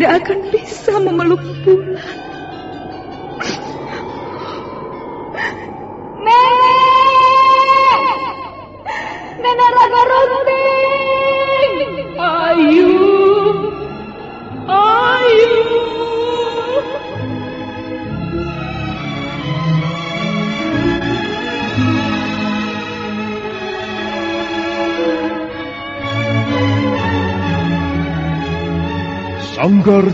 tidak akan bisa memeluk bulan.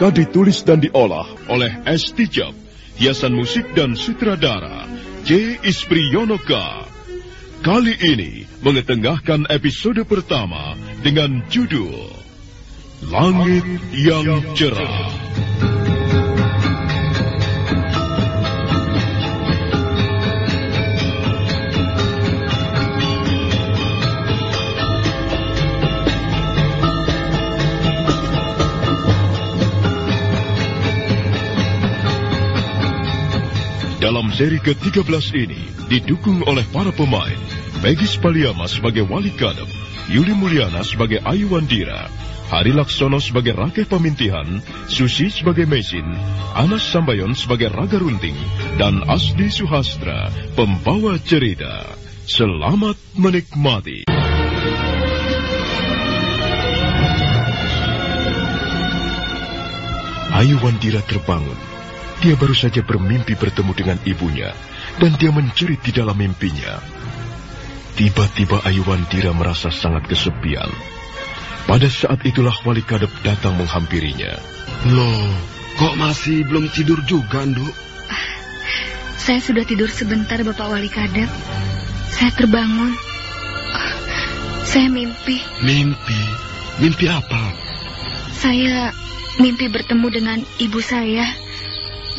Naskah ditulis dan diolah oleh S. Tijab, hiasan musik dan sutradara J. Yonoka. Kali ini mengetengahkan episode pertama dengan judul Langit yang Cerah. Dalam seri ke-13 ini didukung oleh para pemain Megis Paliama sebagai Wali Kadep, Yuli Mulyana sebagai Ayu Wandira, Hari Laksono sebagai Rakeh Pamintihan, Susi sebagai Mesin, Anas Sambayon sebagai Raga Runting, dan Asdi Suhastra, pembawa cerita. Selamat menikmati. Ayu Wandira terbangun dia baru saja bermimpi bertemu dengan ibunya, dan dia menjerit di dalam mimpinya. Tiba-tiba Ayu Wandira merasa sangat kesepian. Pada saat itulah Wali Kadep datang menghampirinya. Loh, kok masih belum tidur juga, Nduk? Saya sudah tidur sebentar, Bapak Wali Kadep. Saya terbangun. Saya mimpi. Mimpi? Mimpi apa? Saya mimpi bertemu dengan ibu saya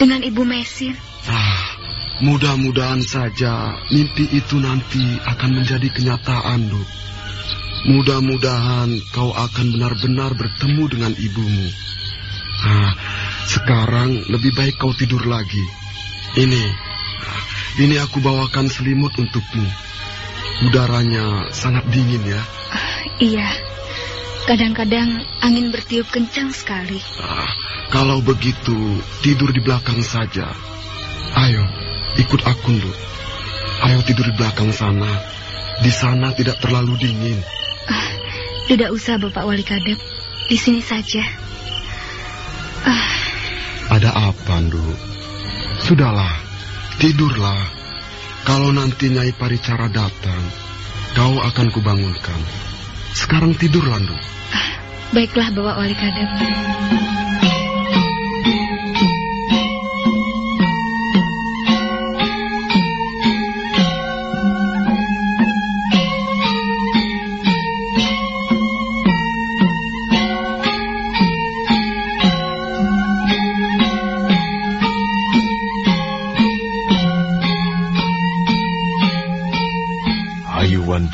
dengan Ibu Mesin. Ah, mudah-mudahan saja mimpi itu nanti akan menjadi kenyataan, Duk. Mudah-mudahan kau akan benar-benar bertemu dengan ibumu. Ah, sekarang lebih baik kau tidur lagi. Ini, ini aku bawakan selimut untukmu. Udaranya sangat dingin ya. Uh, iya, kadang-kadang angin bertiup kencang sekali. Ah, kalau begitu, tidur di belakang saja. Ayo, ikut aku, Lu. Ayo tidur di belakang sana. Di sana tidak terlalu dingin. Uh, tidak usah, Bapak Wali Kadep. Di sini saja. Uh. Ada apa, Ndu? Sudahlah, tidurlah. Kalau nanti Nyai Paricara datang, kau akan kubangunkan. Sekarang tidur, Landu. Baiklah, Bapak Wali Kadep.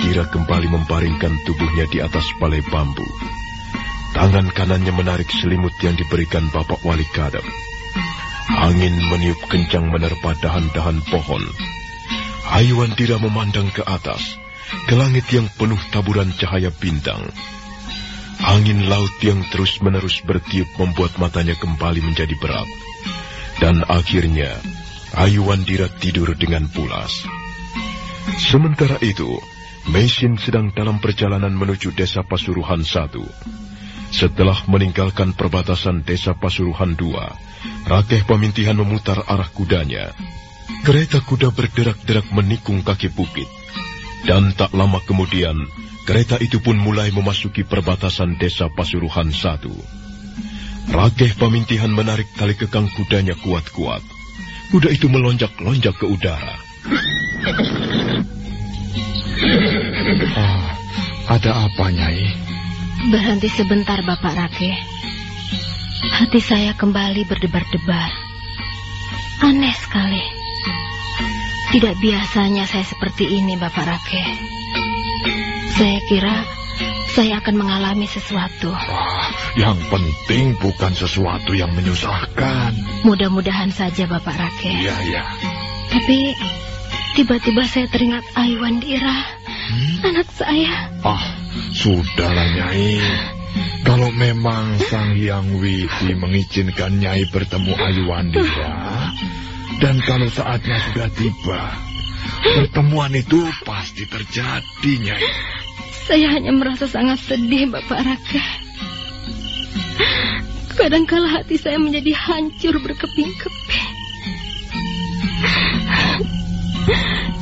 Ayuwandira kembali membaringkan tubuhnya di atas balai bambu. Tangan kanannya menarik selimut yang diberikan Bapak Wali Kadep. Angin meniup kencang menerpa dahan-dahan pohon. Ayuwandira memandang ke atas, ke langit yang penuh taburan cahaya bintang. Angin laut yang terus-menerus bertiup membuat matanya kembali menjadi berat. Dan akhirnya, Ayuwandira tidur dengan pulas. Sementara itu, Mesin sedang dalam perjalanan menuju desa Pasuruhan satu. Setelah meninggalkan perbatasan desa Pasuruhan dua, Rakeh Pemintihan memutar arah kudanya. Kereta kuda berderak-derak menikung kaki bukit. Dan tak lama kemudian, kereta itu pun mulai memasuki perbatasan desa Pasuruhan satu. Rakeh Pemintihan menarik tali kekang kudanya kuat-kuat. Kuda itu melonjak-lonjak ke udara. Oh, ada apa, Nyai? Berhenti sebentar, Bapak Rake. Hati saya kembali berdebar-debar. Aneh sekali. Tidak biasanya saya seperti ini, Bapak Rake. Saya kira saya akan mengalami sesuatu. Wah, yang penting bukan sesuatu yang menyusahkan. Mudah-mudahan saja, Bapak Rake. Iya, iya. Tapi tiba-tiba saya teringat Aiwandira. Hmm? Anak saya. Ah, sudahlah, Nyai. Kalau memang Sang Hyang Widi mengizinkan Nyai bertemu Ayuandira, dan kalau saatnya sudah tiba, pertemuan itu pasti terjadi, Nyai. Saya hanya merasa sangat sedih, Bapak Raka. Kadangkala hati saya menjadi hancur berkeping-keping.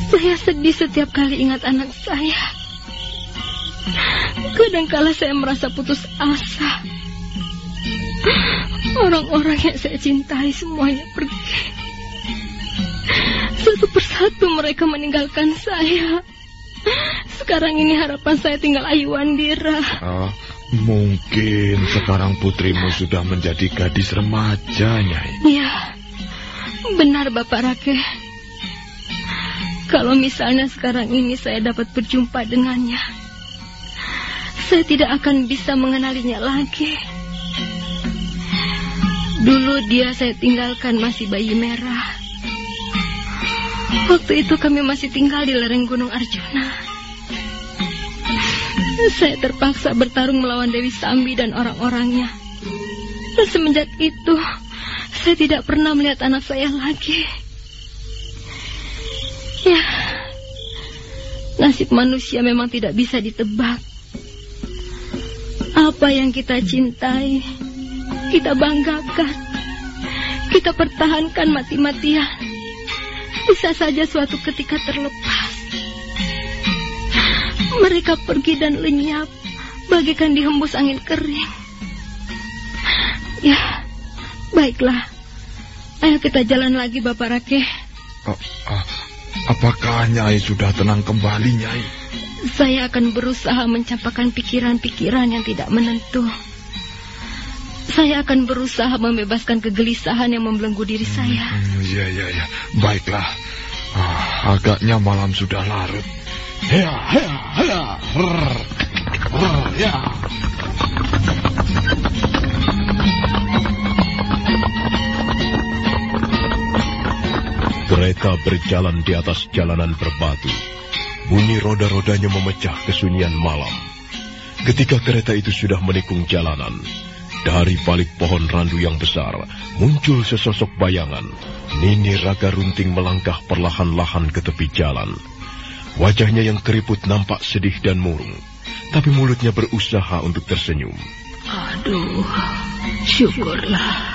Saya sedih setiap kali ingat anak saya. Kadangkala saya merasa putus asa. Orang-orang yang saya cintai semuanya pergi. Satu persatu mereka meninggalkan saya. Sekarang ini harapan saya tinggal Ayuandira. Ah, mungkin sekarang putrimu sudah menjadi gadis remaja, Nyai. Iya, benar Bapak Rake. Kalau misalnya sekarang ini saya dapat berjumpa dengannya, saya tidak akan bisa mengenalinya lagi. Dulu dia saya tinggalkan masih bayi merah. Waktu itu kami masih tinggal di lereng Gunung Arjuna. Saya terpaksa bertarung melawan Dewi Sambi dan orang-orangnya. Semenjak itu, saya tidak pernah melihat anak saya lagi. Ya, nasib manusia memang tidak bisa ditebak. Apa yang kita cintai, kita banggakan, kita pertahankan mati-matian. Bisa saja suatu ketika terlepas. Mereka pergi dan lenyap, bagikan dihembus angin kering. Ya, baiklah. Ayo kita jalan lagi, Bapak Rakeh. Oh, ah, Apakah Nyai sudah tenang kembali, Nyai? Saya akan berusaha mencampakkan pikiran-pikiran yang tidak menentu. Saya akan berusaha membebaskan kegelisahan yang membelenggu diri saya. Hmm, iya, iya, iya. Baiklah. Ah, agaknya malam sudah larut. Ya, ya, ya. Rrr. Rrr, ya. Kereta berjalan di atas jalanan berbatu. Bunyi roda-rodanya memecah kesunyian malam. Ketika kereta itu sudah menikung jalanan, dari balik pohon randu yang besar muncul sesosok bayangan. Nini Raga Runting melangkah perlahan-lahan ke tepi jalan. Wajahnya yang keriput nampak sedih dan murung, tapi mulutnya berusaha untuk tersenyum. Aduh, syukurlah.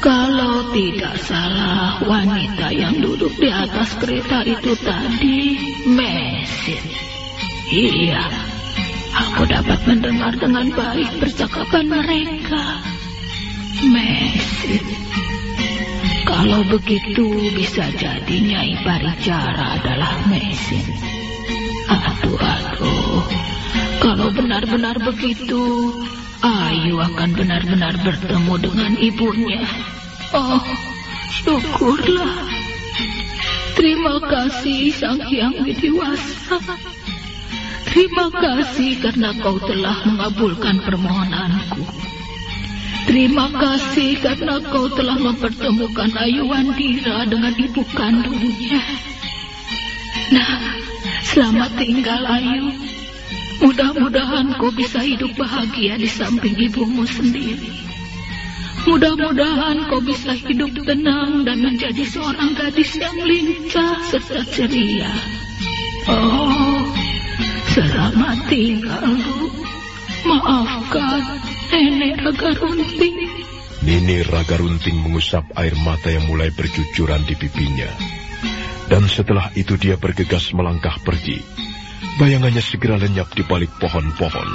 Kalau tidak salah, wanita yang duduk di atas kereta itu tadi Mesin. Iya, aku dapat mendengar dengan baik percakapan mereka. Mesin. Kalau begitu bisa jadi Nyai Parijara adalah Mesin. Aduh, aduh. Kalau benar-benar begitu, Ayu akan benar-benar bertemu dengan ibunya. Oh, syukurlah. Terima kasih Sang Hyang Widiwasa. Terima kasih karena kau telah mengabulkan permohonanku. Terima kasih karena kau telah mempertemukan Ayu Wandira dengan ibu kandungnya. Nah, selamat tinggal Ayu. Mudah-mudahan kau bisa hidup bahagia di samping ibumu sendiri. Mudah-mudahan kau bisa hidup tenang dan menjadi seorang gadis yang lincah serta ceria. Oh, selamat tinggal, Lu. Maafkan Nenek Raga Runting. Nini Raga Runting mengusap air mata yang mulai bercucuran di pipinya. Dan setelah itu dia bergegas melangkah pergi. Bayangannya segera lenyap di balik pohon-pohon.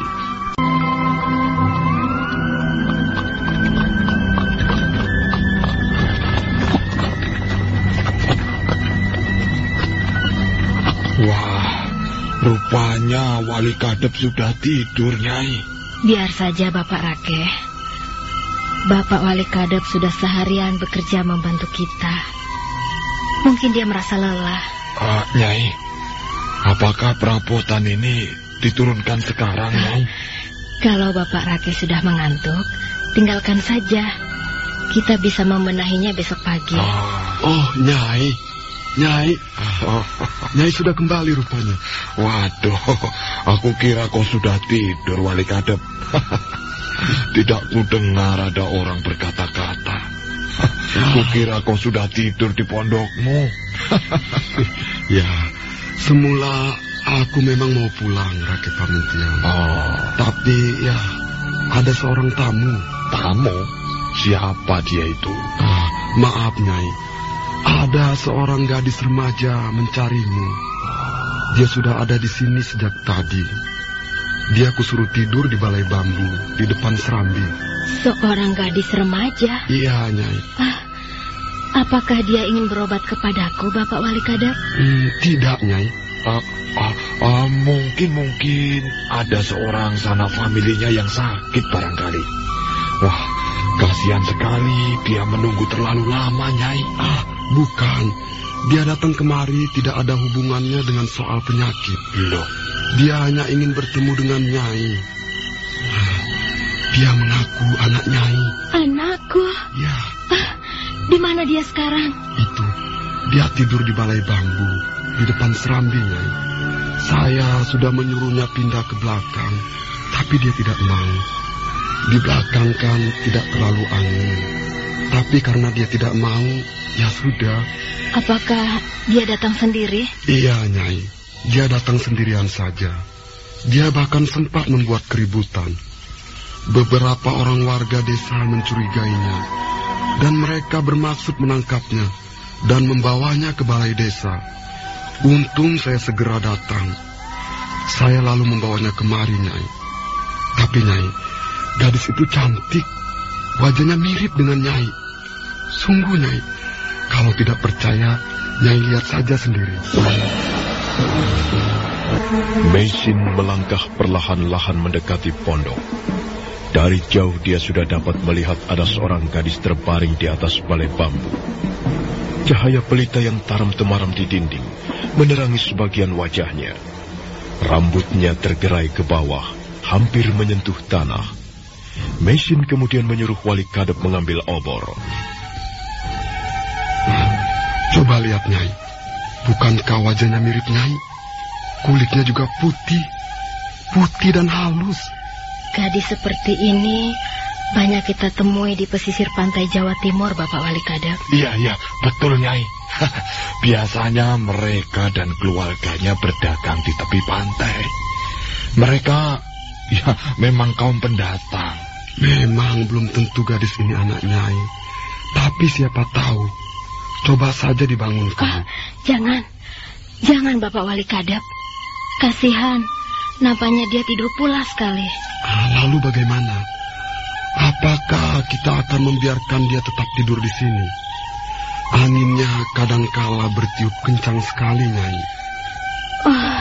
Wah, rupanya Wali Kadep sudah tidur, Nyai. Biar saja Bapak Rake. Bapak Wali Kadep sudah seharian bekerja membantu kita. Mungkin dia merasa lelah. Ah, Nyai, apakah perabotan ini diturunkan sekarang, Nyai? Kalau Bapak Rake sudah mengantuk, tinggalkan saja. Kita bisa membenahinya besok pagi. Ah, Oh, Nyai. Nyai. Oh, Nyai sudah kembali rupanya. waduh, aku kira kau sudah tidur, Wali Kadep. Tidak ku dengar ada orang berkata-kata. Kukira kau sudah tidur di pondokmu. Ya, semula aku memang mau pulang, Rakyat Pamintian. Oh, Tapi ya, ada seorang tamu. tamu? Siapa dia itu? Ah, maaf, Nyai. Ada seorang gadis remaja mencarimu. Dia sudah ada di sini sejak tadi. Dia kusuruh tidur di balai bambu di depan serambi. Seorang gadis remaja. Iya, Nyai. Ah, apakah dia ingin berobat kepadaku, Bapak Wali Kadep? Hmm, tidak, Nyai. Ah, ah, ah, mungkin mungkin ada seorang sana familinya yang sakit barangkali. Wah, kasihan sekali dia menunggu terlalu lama, Nyai. Ah, bukan. Dia datang kemari tidak ada hubungannya dengan soal penyakit. Loh, Dia hanya ingin bertemu dengan Nyai. Dia mengaku anak Nyai. Anakku. Ya, Ah, di mana dia sekarang? itu. Dia tidur di balai bambu di depan serambi, Nyai. Saya sudah menyuruhnya pindah ke belakang, tapi dia tidak mau. Di belakang kan tidak terlalu angin. Tapi karena dia tidak mau, ya sudah. Apakah dia datang sendiri? Iya, Nyai. Dia datang sendirian saja. Dia bahkan sempat membuat keributan. Beberapa orang warga desa mencurigainya. Dan mereka bermaksud menangkapnya dan membawanya ke balai desa. Untung saya segera datang. Saya lalu membawanya kemari, Nyai. Tapi, Nyai, gadis itu cantik. Wajahnya mirip dengan Nyai. Sungguh, Nyai. Kalau tidak percaya, Nyai lihat saja sendiri. Meisin melangkah perlahan-lahan mendekati pondok. Dari jauh dia sudah dapat melihat ada seorang gadis terbaring di atas balai bambu. Cahaya pelita yang taram-temaram di dinding menerangi sebagian wajahnya. Rambutnya tergerai ke bawah, hampir menyentuh tanah. Meisin kemudian menyuruh wali kadep mengambil obor. Coba lihat, Nyai. Bukankah wajahnya mirip Nyai? Kulitnya juga putih. Putih dan halus. Gadis seperti ini banyak kita temui di pesisir pantai Jawa Timur, Bapak Wali Kadep. iya iya, betul Nyai. Biasanya mereka dan keluarganya berdagang di tepi pantai. Mereka ya memang kaum pendatang. Memang belum tentu gadis ini anak Nyai. Tapi siapa tahu. Coba saja dibangunkan. Ah, jangan. Jangan, Bapak Wali Kadep. Kasihan. Nampaknya dia tidur pulas sekali. Ah, lalu bagaimana? Apakah kita akan membiarkan dia tetap tidur di sini? Anginnya kadangkala bertiup kencang sekali, Nyai. Oh,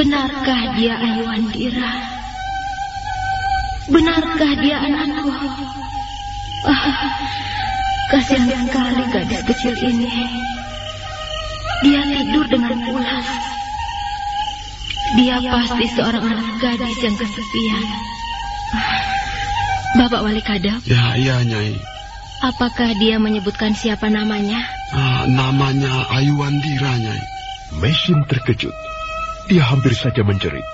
benarkah dia Ayu Andira? Benarkah dia anakku? Oh, kasihan sekali gadis kecil ini. Dia tidur dengan pulas. Dia pasti seorang anak gadis yang kesepian. Bapak Wali Kadap, Ya, iya, Nyai. apakah dia menyebutkan siapa namanya? Ah, namanya Ayuandira, Nyai. Mesin terkejut. Dia hampir saja menjerit.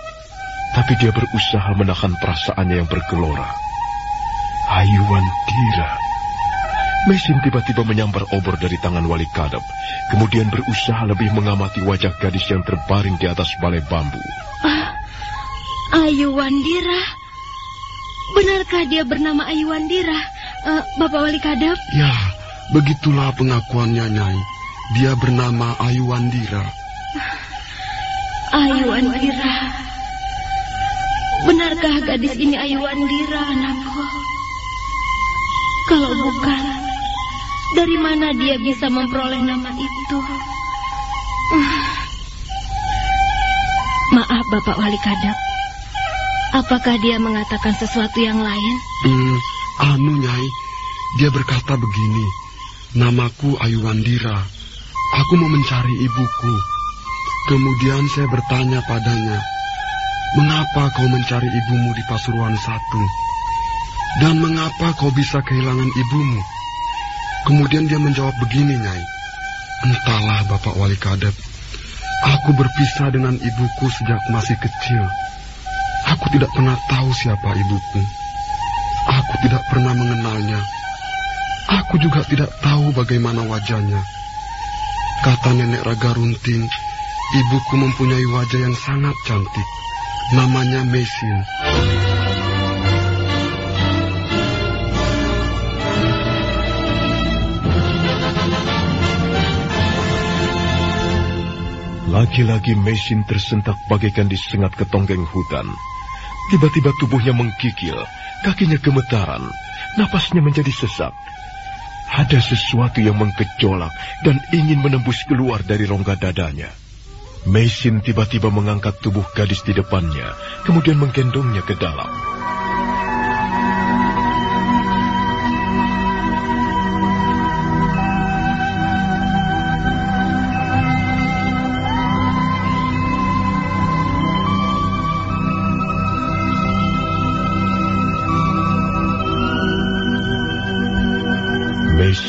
Tapi dia berusaha menahan perasaannya yang bergelora. Ayuan Tira. Mesin tiba-tiba menyambar obor dari tangan Wali Kadep, kemudian berusaha lebih mengamati wajah gadis yang terbaring di atas balai bambu. Ayu Wandira. Benarkah dia bernama Ayu Wandira? Eh, Bapak Wali Kadap? Ya, begitulah pengakuannya, Nyai. Dia bernama Ayuandira. Ayu Wandira. Benarkah gadis ini Ayu Wandira, anakku? Kalau bukan, dari mana dia bisa memperoleh nama itu? Maaf, Bapak Wali Kadap. Apakah dia mengatakan sesuatu yang lain? Hmm, anu, Nyai. Dia berkata begini. Namaku Ayuandira. Aku mau mencari ibuku. Kemudian saya bertanya padanya, mengapa kau mencari ibumu di Pasuruan satu? Dan mengapa kau bisa kehilangan ibumu? Kemudian dia menjawab begini, Nyai. Entahlah, Bapak Wali Kadep. Aku berpisah dengan ibuku sejak masih kecil. Aku tidak pernah tahu siapa ibuku. Aku tidak pernah mengenalnya. Aku juga tidak tahu bagaimana wajahnya. Kata nenek Raga Runting, ibuku mempunyai wajah yang sangat cantik. Namanya Mesin. Lagi-lagi mesin tersentak bagaikan disengat ke tonggeng hutan. Tiba-tiba tubuhnya menggigil, kakinya gemetaran, napasnya menjadi sesak. Ada sesuatu yang mengkejolak dan ingin menembus keluar dari rongga dadanya. Mesin tiba-tiba mengangkat tubuh gadis di depannya, kemudian menggendongnya ke dalam.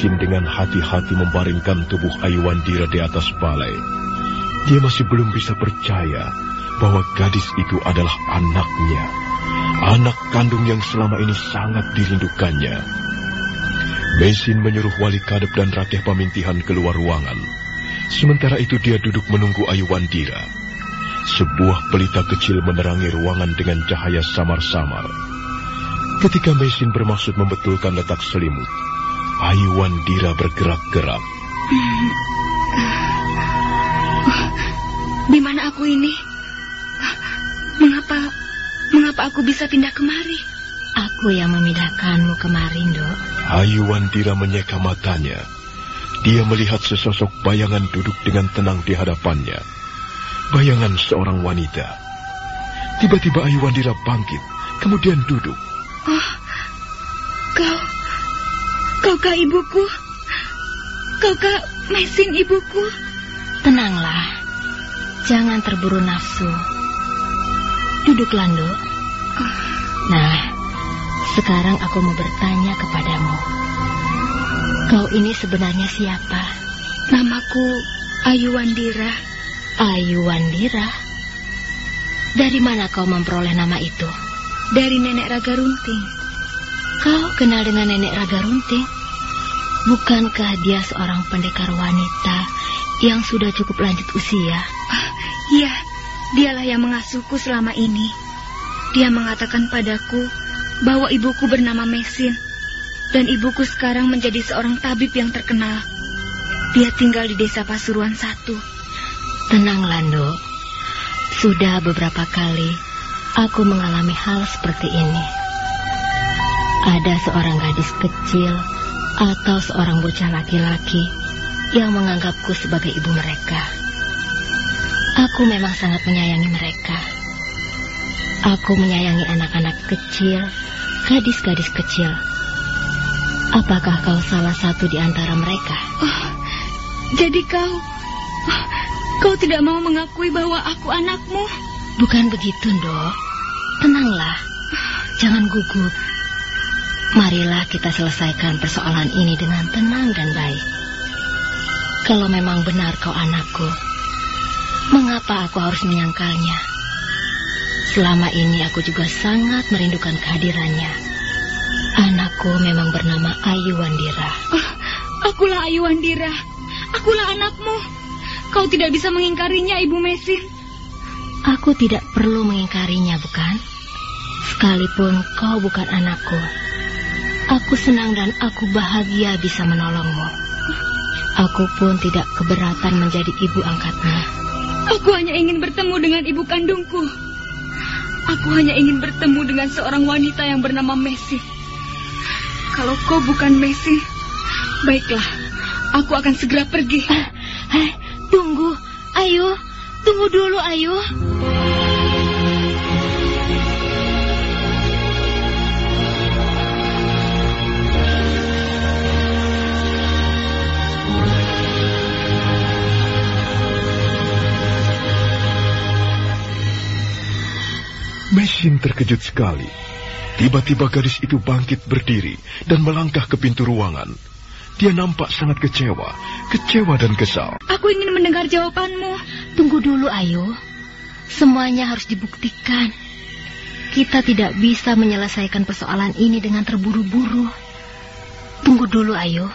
Dengan hati-hati membaringkan tubuh Ayuandira di atas balai. Dia masih belum bisa percaya bahwa gadis itu adalah anaknya. Anak kandung yang selama ini sangat dirindukannya. Mesin menyuruh wali kadep dan rakeh pamintihan keluar ruangan. Sementara itu dia duduk menunggu Ayuandira. Sebuah pelita kecil menerangi ruangan dengan cahaya samar-samar. Ketika Mesin bermaksud membetulkan letak selimut, Ayuandira bergerak-gerak. Di mana aku ini? Mengapa mengapa aku bisa pindah kemari? Aku yang memindahkanmu kemarin, Dok. Ayuandira menyeka matanya. Dia melihat sesosok bayangan duduk dengan tenang di hadapannya. Bayangan seorang wanita. Tiba-tiba Ayuandira bangkit, kemudian duduk. Oh, kaukah ibuku? Kaukah mesin ibuku? Tenanglah. Jangan terburu nafsu. Duduk, Lando. Nah, sekarang aku mau bertanya kepadamu. Kau ini sebenarnya siapa? Namaku Ayu Wandira. Ayu Wandira. Dari mana kau memperoleh nama itu? Dari nenek Raga Runting. Kau kenal dengan nenek Raga Runting? Bukankah dia seorang pendekar wanita yang sudah cukup lanjut usia? Ah, iya, dialah yang mengasuhku selama ini. Dia mengatakan padaku bahwa ibuku bernama Mesin. Dan ibuku sekarang menjadi seorang tabib yang terkenal. Dia tinggal di desa Pasuruan satu. Tenang, Lando. Sudah beberapa kali aku mengalami hal seperti ini. Ada seorang gadis kecil atau seorang bocah laki-laki yang menganggapku sebagai ibu mereka. Aku memang sangat menyayangi mereka. Aku menyayangi anak-anak kecil, gadis-gadis kecil. Apakah kau salah satu di antara mereka? Oh, jadi kau... Oh, kau tidak mau mengakui bahwa aku anakmu? Bukan begitu, dok. Tenanglah. Jangan gugup. Marilah kita selesaikan persoalan ini dengan tenang dan baik. Kalau memang benar kau anakku, mengapa aku harus menyangkalnya? Selama ini aku juga sangat merindukan kehadirannya. Anakku memang bernama Ayu Wandira. Oh, akulah Ayu Wandira. Akulah anakmu. Kau tidak bisa mengingkarinya, Ibu Mesin. Aku tidak perlu mengingkarinya, bukan? Sekalipun kau bukan anakku. Aku senang dan aku bahagia bisa menolongmu. Aku pun tidak keberatan menjadi ibu angkatmu. Aku hanya ingin bertemu dengan ibu kandungku. Aku hanya ingin bertemu dengan seorang wanita yang bernama Messi. Kalau kau bukan Messi, baiklah, aku akan segera pergi. Eh, eh, tunggu, ayo, tunggu dulu, ayo. Mesin terkejut sekali. Tiba-tiba gadis itu bangkit berdiri dan melangkah ke pintu ruangan. Dia nampak sangat kecewa, kecewa dan kesal. Aku ingin mendengar jawabanmu. Tunggu dulu, Ayu. Semuanya harus dibuktikan. Kita tidak bisa menyelesaikan persoalan ini dengan terburu-buru. Tunggu dulu, Ayu.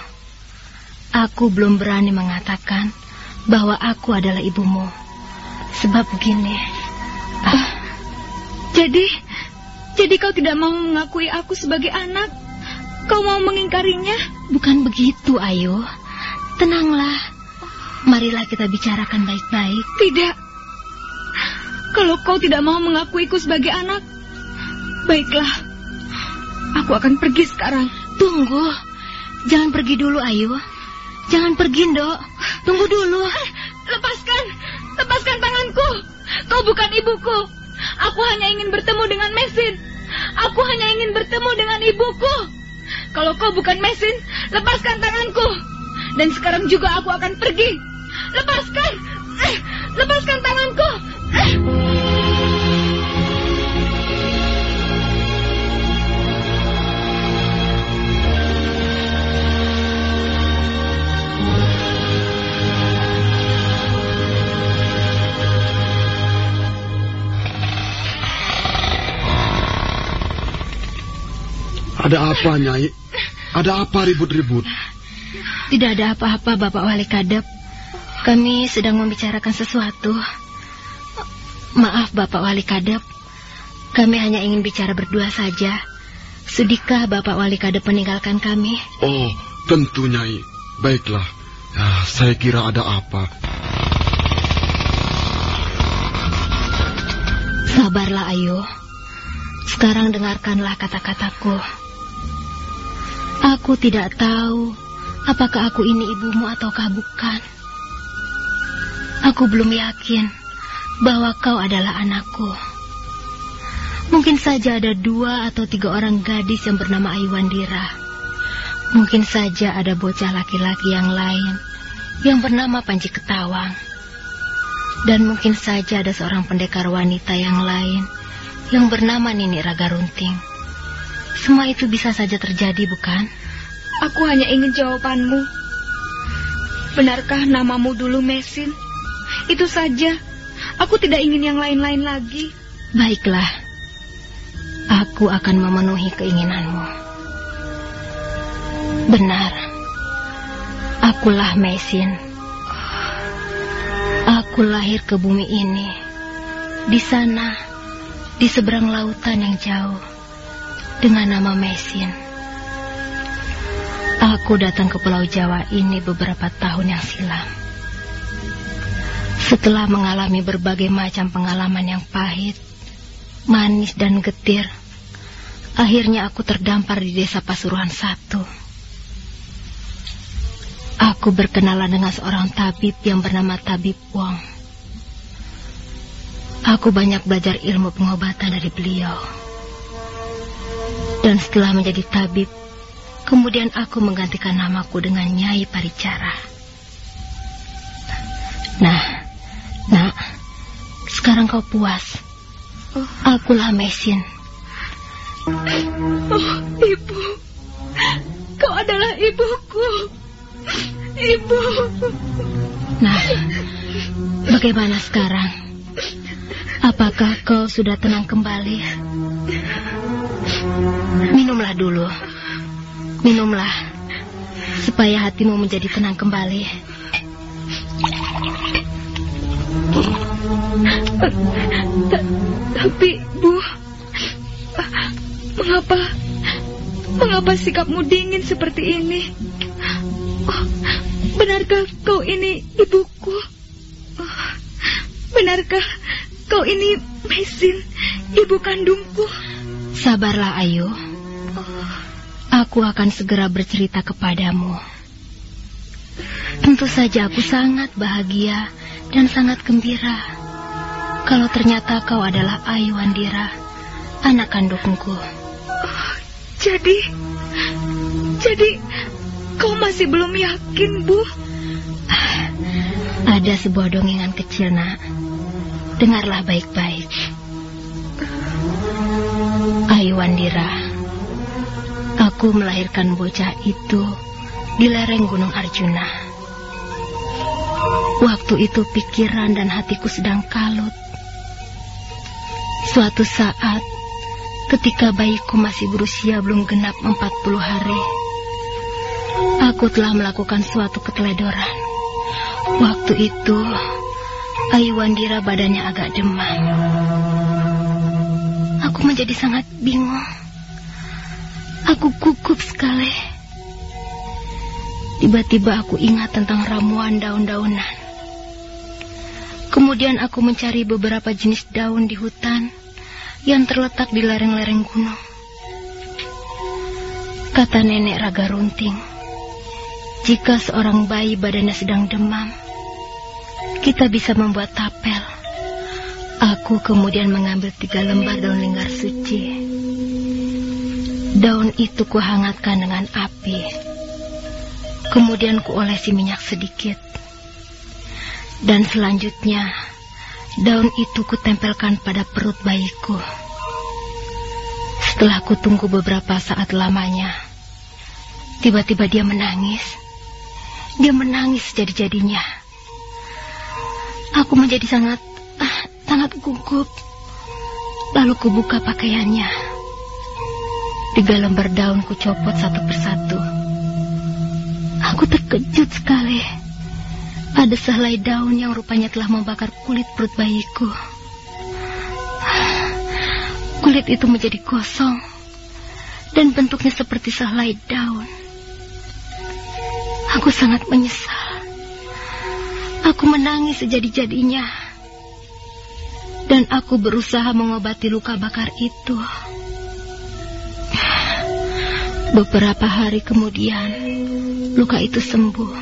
Aku belum berani mengatakan bahwa aku adalah ibumu. Sebab begini. Jadi, jadi kau tidak mau mengakui aku sebagai anak? Kau mau mengingkarinya? Bukan begitu, Ayu. Tenanglah. Marilah kita bicarakan baik-baik. Tidak. Kalau kau tidak mau mengakuiku sebagai anak, baiklah. Aku akan pergi sekarang. Tunggu. Jangan pergi dulu, Ayu. Jangan pergi, Dok. Tunggu dulu. Lepaskan. Lepaskan tanganku. Kau bukan ibuku. Aku hanya ingin bertemu dengan Mesin. Aku hanya ingin bertemu dengan ibuku. Kalau kau bukan Mesin, lepaskan tanganku. Dan sekarang juga aku akan pergi. Lepaskan. Eh, lepaskan tanganku. Eh. Ada apa, Nyai? Ada apa ribut-ribut? Tidak ada apa-apa, Bapak Wali Kadep. Kami sedang membicarakan sesuatu. Maaf, Bapak Wali Kadep. Kami hanya ingin bicara berdua saja. Sudikah Bapak Wali Kadep meninggalkan kami? Oh, tentu, Nyai. Baiklah. Ya, saya kira ada apa. Sabarlah, Ayu. Sekarang dengarkanlah kata-kataku. Aku tidak tahu apakah aku ini ibumu ataukah bukan. Aku belum yakin bahwa kau adalah anakku. Mungkin saja ada dua atau tiga orang gadis yang bernama Aiwandira. Mungkin saja ada bocah laki-laki yang lain yang bernama Panji Ketawang. Dan mungkin saja ada seorang pendekar wanita yang lain yang bernama Nini Raga Runting. Semua itu bisa saja terjadi, bukan? Aku hanya ingin jawabanmu. Benarkah namamu dulu Mesin? Itu saja. Aku tidak ingin yang lain-lain lagi. Baiklah. Aku akan memenuhi keinginanmu. Benar. Akulah Mesin. Aku lahir ke bumi ini. Di sana, di seberang lautan yang jauh dengan nama Mesin. Aku datang ke Pulau Jawa ini beberapa tahun yang silam. Setelah mengalami berbagai macam pengalaman yang pahit, manis dan getir, akhirnya aku terdampar di desa Pasuruan satu. Aku berkenalan dengan seorang tabib yang bernama Tabib Wong. Aku banyak belajar ilmu pengobatan dari beliau. Dan setelah menjadi tabib, kemudian aku menggantikan namaku dengan Nyai Paricara. Nah, nak, sekarang kau puas. Oh. Akulah Mesin. Oh, ibu. Kau adalah ibuku. Ibu. Nah, bagaimana sekarang? Apakah kau sudah tenang kembali? Minumlah dulu. Minumlah. Supaya hatimu menjadi tenang kembali. Tapi, Bu, mengapa mengapa sikapmu dingin seperti ini? Oh, benarkah kau ini ibuku? Oh, benarkah kau ini Mesin, ibu kandungku? Sabarlah, Ayu. Aku akan segera bercerita kepadamu. Tentu saja aku sangat bahagia dan sangat gembira kalau ternyata kau adalah Ayu Andira, anak kandungku. Jadi, jadi kau masih belum yakin, Bu? Ada sebuah dongengan kecil, nak. Dengarlah baik-baik. Ayu Andira, aku melahirkan bocah itu di lereng Gunung Arjuna. Waktu itu pikiran dan hatiku sedang kalut. Suatu saat, ketika bayiku masih berusia belum genap 40 hari, aku telah melakukan suatu keteledoran. Waktu itu, Ayu Wandira badannya agak demam. Aku menjadi sangat bingung. Aku gugup sekali. Tiba-tiba aku ingat tentang ramuan daun-daunan. Kemudian aku mencari beberapa jenis daun di hutan yang terletak di lereng-lereng gunung. Kata nenek Raga Runting, jika seorang bayi badannya sedang demam, kita bisa membuat tapel. Aku kemudian mengambil tiga lembar daun linggar suci. Daun itu kuhangatkan dengan api. Kemudian kuolesi minyak sedikit. Dan selanjutnya, daun itu kutempelkan pada perut bayiku. Setelah kutunggu beberapa saat lamanya, tiba-tiba dia menangis. Dia menangis jadi-jadinya. Aku menjadi sangat, sangat gugup. Lalu kubuka pakaiannya. Tiga lembar daun kucopot satu persatu. Aku terkejut sekali. Ada sehelai daun yang rupanya telah membakar kulit perut bayiku. Kulit itu menjadi kosong dan bentuknya seperti sehelai daun. Aku sangat menyesal. Aku menangis sejadi-jadinya. Dan aku berusaha mengobati luka bakar itu. Beberapa hari kemudian, luka itu sembuh.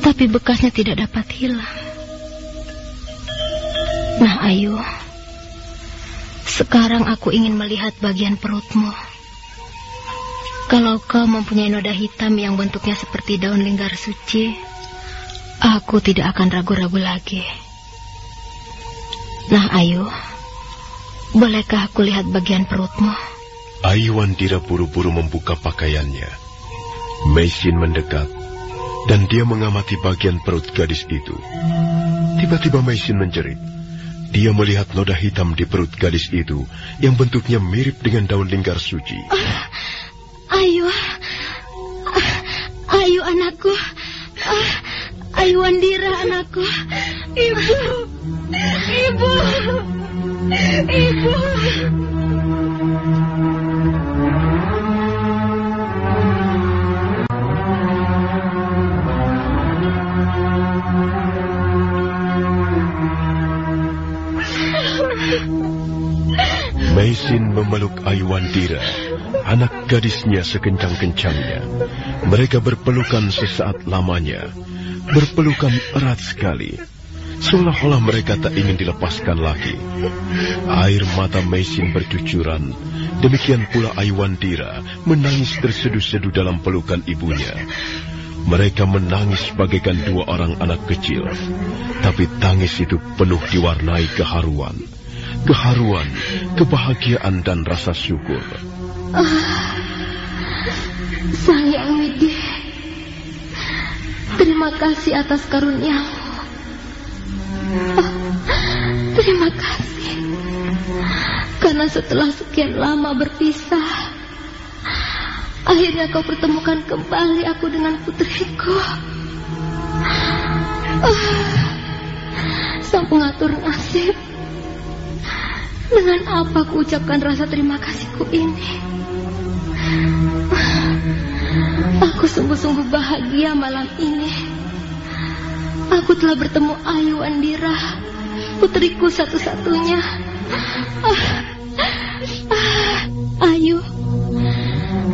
Tapi bekasnya tidak dapat hilang. Nah, Ayu. Sekarang aku ingin melihat bagian perutmu. Kalau kau mempunyai noda hitam yang bentuknya seperti daun linggar suci, aku tidak akan ragu-ragu lagi. Nah, Ayu, bolehkah aku lihat bagian perutmu? Ayu Wandira buru-buru membuka pakaiannya. Meisin mendekat, dan dia mengamati bagian perut gadis itu. Tiba-tiba Meisin menjerit. Dia melihat noda hitam di perut gadis itu yang bentuknya mirip dengan daun linggar suci. Ayu, Ayu anakku, Ayuandira anakku. Ibu. Ibu. Ibu. Mesin memeluk Ayuandira anak gadisnya sekencang-kencangnya. Mereka berpelukan sesaat lamanya, berpelukan erat sekali. Seolah-olah mereka tak ingin dilepaskan lagi. Air mata Maisin bercucuran, demikian pula Aiwandira menangis terseduh-seduh dalam pelukan ibunya. Mereka menangis bagaikan dua orang anak kecil, tapi tangis itu penuh diwarnai keharuan keharuan, kebahagiaan dan rasa syukur. Ah, Sang Yang Widi, terima kasih atas karunia. Ah, terima kasih. Karena setelah sekian lama berpisah, akhirnya kau pertemukan kembali aku dengan putriku. Ah, sang pengatur nasib. Dengan apa ku ucapkan rasa terima kasihku ini? Aku sungguh-sungguh bahagia malam ini. Aku telah bertemu Ayu Andira, putriku satu-satunya. Ah, ah, Ayu,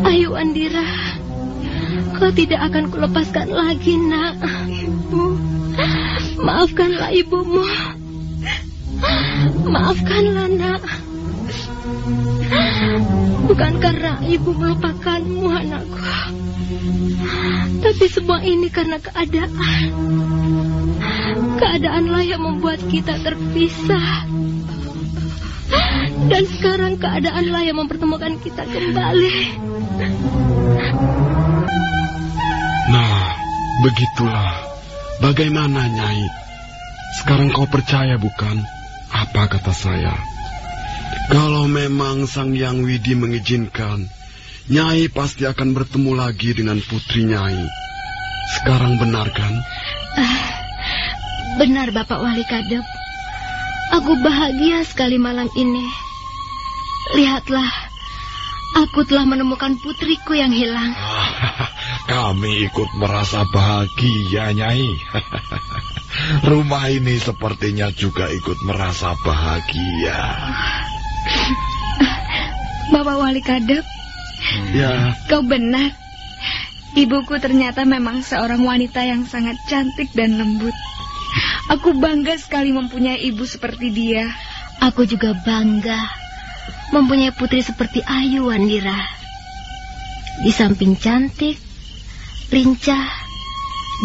Ayu Andira, kau tidak akan kulepaskan lagi, nak. Ibu, maafkanlah ibumu. Maafkanlah nak Bukan karena ibu melupakanmu anakku? Tapi semua ini karena keadaan. Keadaanlah yang membuat kita terpisah. Dan sekarang keadaanlah yang mempertemukan kita kembali. Nah, begitulah. Bagaimana Nyai? Sekarang kau percaya bukan apa kata saya? Kalau memang Sang Yang Widi mengizinkan, Nyai pasti akan bertemu lagi dengan putri Nyai. Sekarang benar kan? Uh, benar Bapak Wali Kadep. Aku bahagia sekali malam ini. Lihatlah, aku telah menemukan putriku yang hilang. Kami ikut merasa bahagia, Nyai. Rumah ini sepertinya juga ikut merasa bahagia. Bapak Wali Kadep, ya. Kau benar. Ibuku ternyata memang seorang wanita yang sangat cantik dan lembut. Aku bangga sekali mempunyai ibu seperti dia. Aku juga bangga mempunyai putri seperti Ayu Wandira. Di samping cantik, lincah,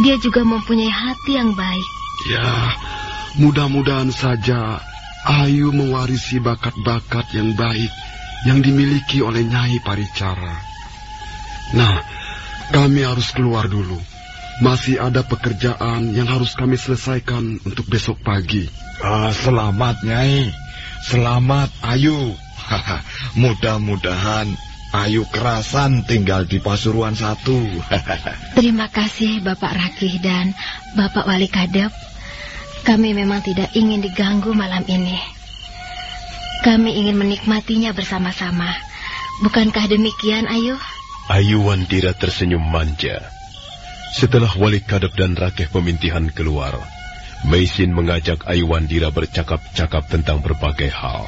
dia juga mempunyai hati yang baik. Ya, mudah-mudahan saja Ayu mewarisi bakat-bakat yang baik yang dimiliki oleh Nyai Paricara. Nah, kami harus keluar dulu. Masih ada pekerjaan yang harus kami selesaikan untuk besok pagi. Ah, selamat, Nyai. Selamat, Ayu. Mudah-mudahan Ayu kerasan tinggal di Pasuruan satu. Terima kasih Bapak Rakih dan Bapak Wali Kadep. Kami memang tidak ingin diganggu malam ini. Kami ingin menikmatinya bersama-sama. Bukankah demikian, Ayu? Ayu Wandira tersenyum manja. Setelah Wali Kadep dan Rakeh pemintihan keluar, Maisin mengajak Ayu Wandira bercakap-cakap tentang berbagai hal.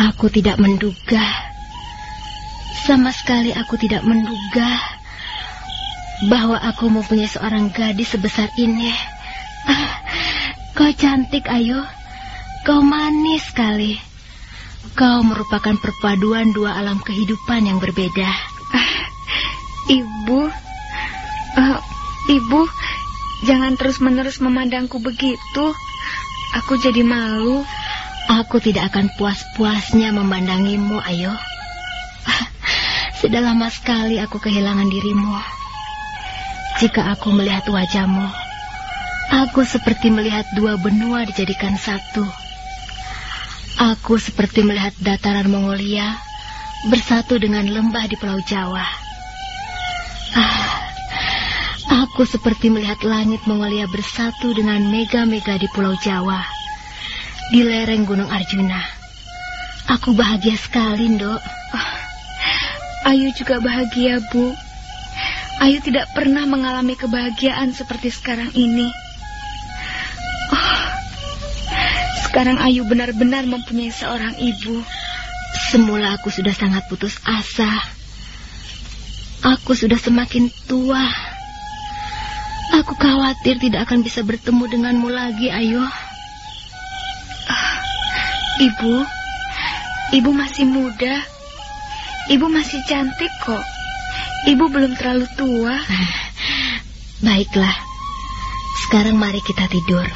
Aku tidak menduga. Sama sekali aku tidak menduga bahwa aku mempunyai seorang gadis sebesar ini. Ah, Kau cantik, Ayu. Kau manis sekali. Kau merupakan perpaduan dua alam kehidupan yang berbeda. Uh, ibu, uh, ibu, jangan terus-menerus memandangku begitu. Aku jadi malu. Aku tidak akan puas-puasnya memandangimu, Ayu. Sudah lama sekali aku kehilangan dirimu. Jika aku melihat wajahmu, Aku seperti melihat dua benua dijadikan satu. Aku seperti melihat dataran Mongolia bersatu dengan lembah di Pulau Jawa. Ah, aku seperti melihat langit Mongolia bersatu dengan mega-mega di Pulau Jawa, di lereng Gunung Arjuna. Aku bahagia sekali, Ndok. Oh, Ayu juga bahagia, Bu. Ayu tidak pernah mengalami kebahagiaan seperti sekarang ini. Sekarang Ayu benar-benar mempunyai seorang ibu. Semula aku sudah sangat putus asa. Aku sudah semakin tua. Aku khawatir tidak akan bisa bertemu denganmu lagi, Ayu. Ah, ibu, ibu masih muda. Ibu masih cantik kok. Ibu belum terlalu tua. Baiklah. Sekarang mari kita tidur.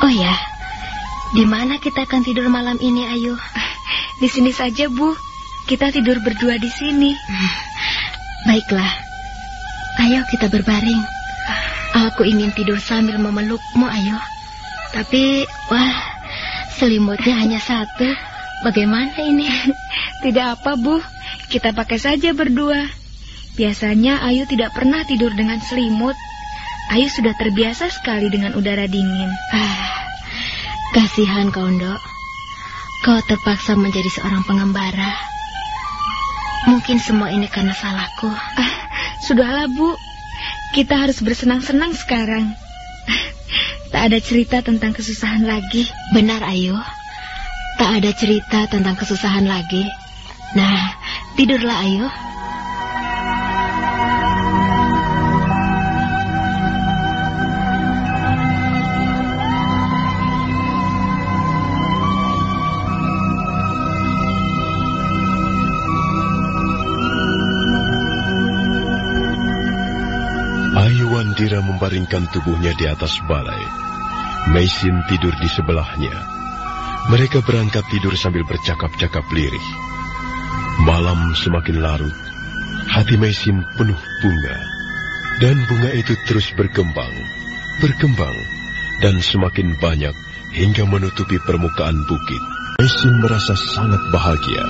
Oh ya, di mana kita akan tidur malam ini, Ayu? Di sini saja, Bu. Kita tidur berdua di sini. Baiklah. Ayo kita berbaring. Aku ingin tidur sambil memelukmu, ayo. Tapi, wah, selimutnya hanya satu. Bagaimana ini? Tidak apa, Bu. Kita pakai saja berdua. Biasanya Ayu tidak pernah tidur dengan selimut. Ayu sudah terbiasa sekali dengan udara dingin. Ah, kasihan kau, Ndok. Kau terpaksa menjadi seorang pengembara. Mungkin semua ini karena salahku. Ah, sudahlah, Bu. Kita harus bersenang-senang sekarang. Tak ada cerita tentang kesusahan lagi. Benar, Ayu. Tak ada cerita tentang kesusahan lagi. Nah, tidurlah, Ayu. Membaringkan tubuhnya di atas balai. Maisin tidur di sebelahnya. Mereka berangkat tidur sambil bercakap-cakap lirih. Malam semakin larut. Hati Maisin penuh bunga. Dan bunga itu terus berkembang, berkembang, dan semakin banyak hingga menutupi permukaan bukit. Maisin merasa sangat bahagia.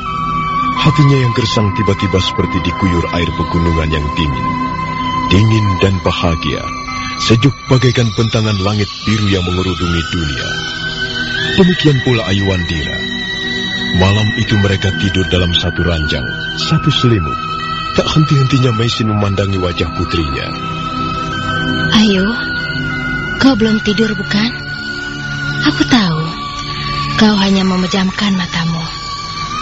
Hatinya yang gersang tiba-tiba seperti dikuyur air pegunungan yang dingin dingin dan bahagia, sejuk bagaikan bentangan langit biru yang mengerudungi dunia. Demikian pula Ayuandira. Malam itu mereka tidur dalam satu ranjang, satu selimut. Tak henti-hentinya Maisin memandangi wajah putrinya. Ayo, kau belum tidur bukan? Aku tahu, kau hanya memejamkan matamu.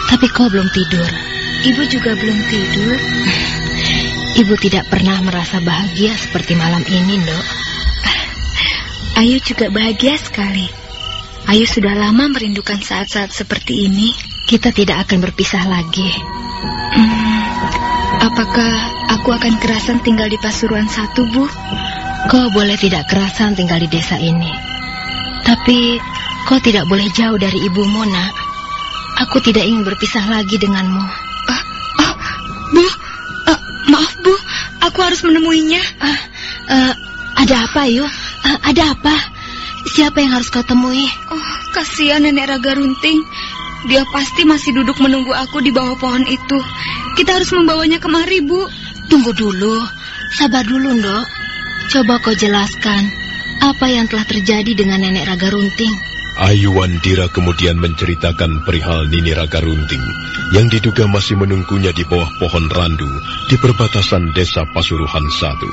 Tapi kau belum tidur. Ibu juga belum tidur. Ibu tidak pernah merasa bahagia seperti malam ini, Dok. Ayu juga bahagia sekali. Ayu sudah lama merindukan saat-saat seperti ini. Kita tidak akan berpisah lagi. Hmm, apakah aku akan kerasan tinggal di Pasuruan satu, Bu? Kau boleh tidak kerasan tinggal di desa ini. Tapi kau tidak boleh jauh dari ibumu, nak. Aku tidak ingin berpisah lagi denganmu. Ah, ah, Bu, Maaf, Bu. Aku harus menemuinya. Uh, uh, ada apa, Yu? Uh, ada apa? Siapa yang harus kau temui? Oh, kasihan Nenek Raga Runting. Dia pasti masih duduk menunggu aku di bawah pohon itu. Kita harus membawanya kemari, Bu. Tunggu dulu. Sabar dulu, Ndok. Coba kau jelaskan apa yang telah terjadi dengan Nenek Raga Runting. Ayu Wandira kemudian menceritakan perihal Nini Raga Runting yang diduga masih menunggunya di bawah pohon randu di perbatasan desa Pasuruhan satu.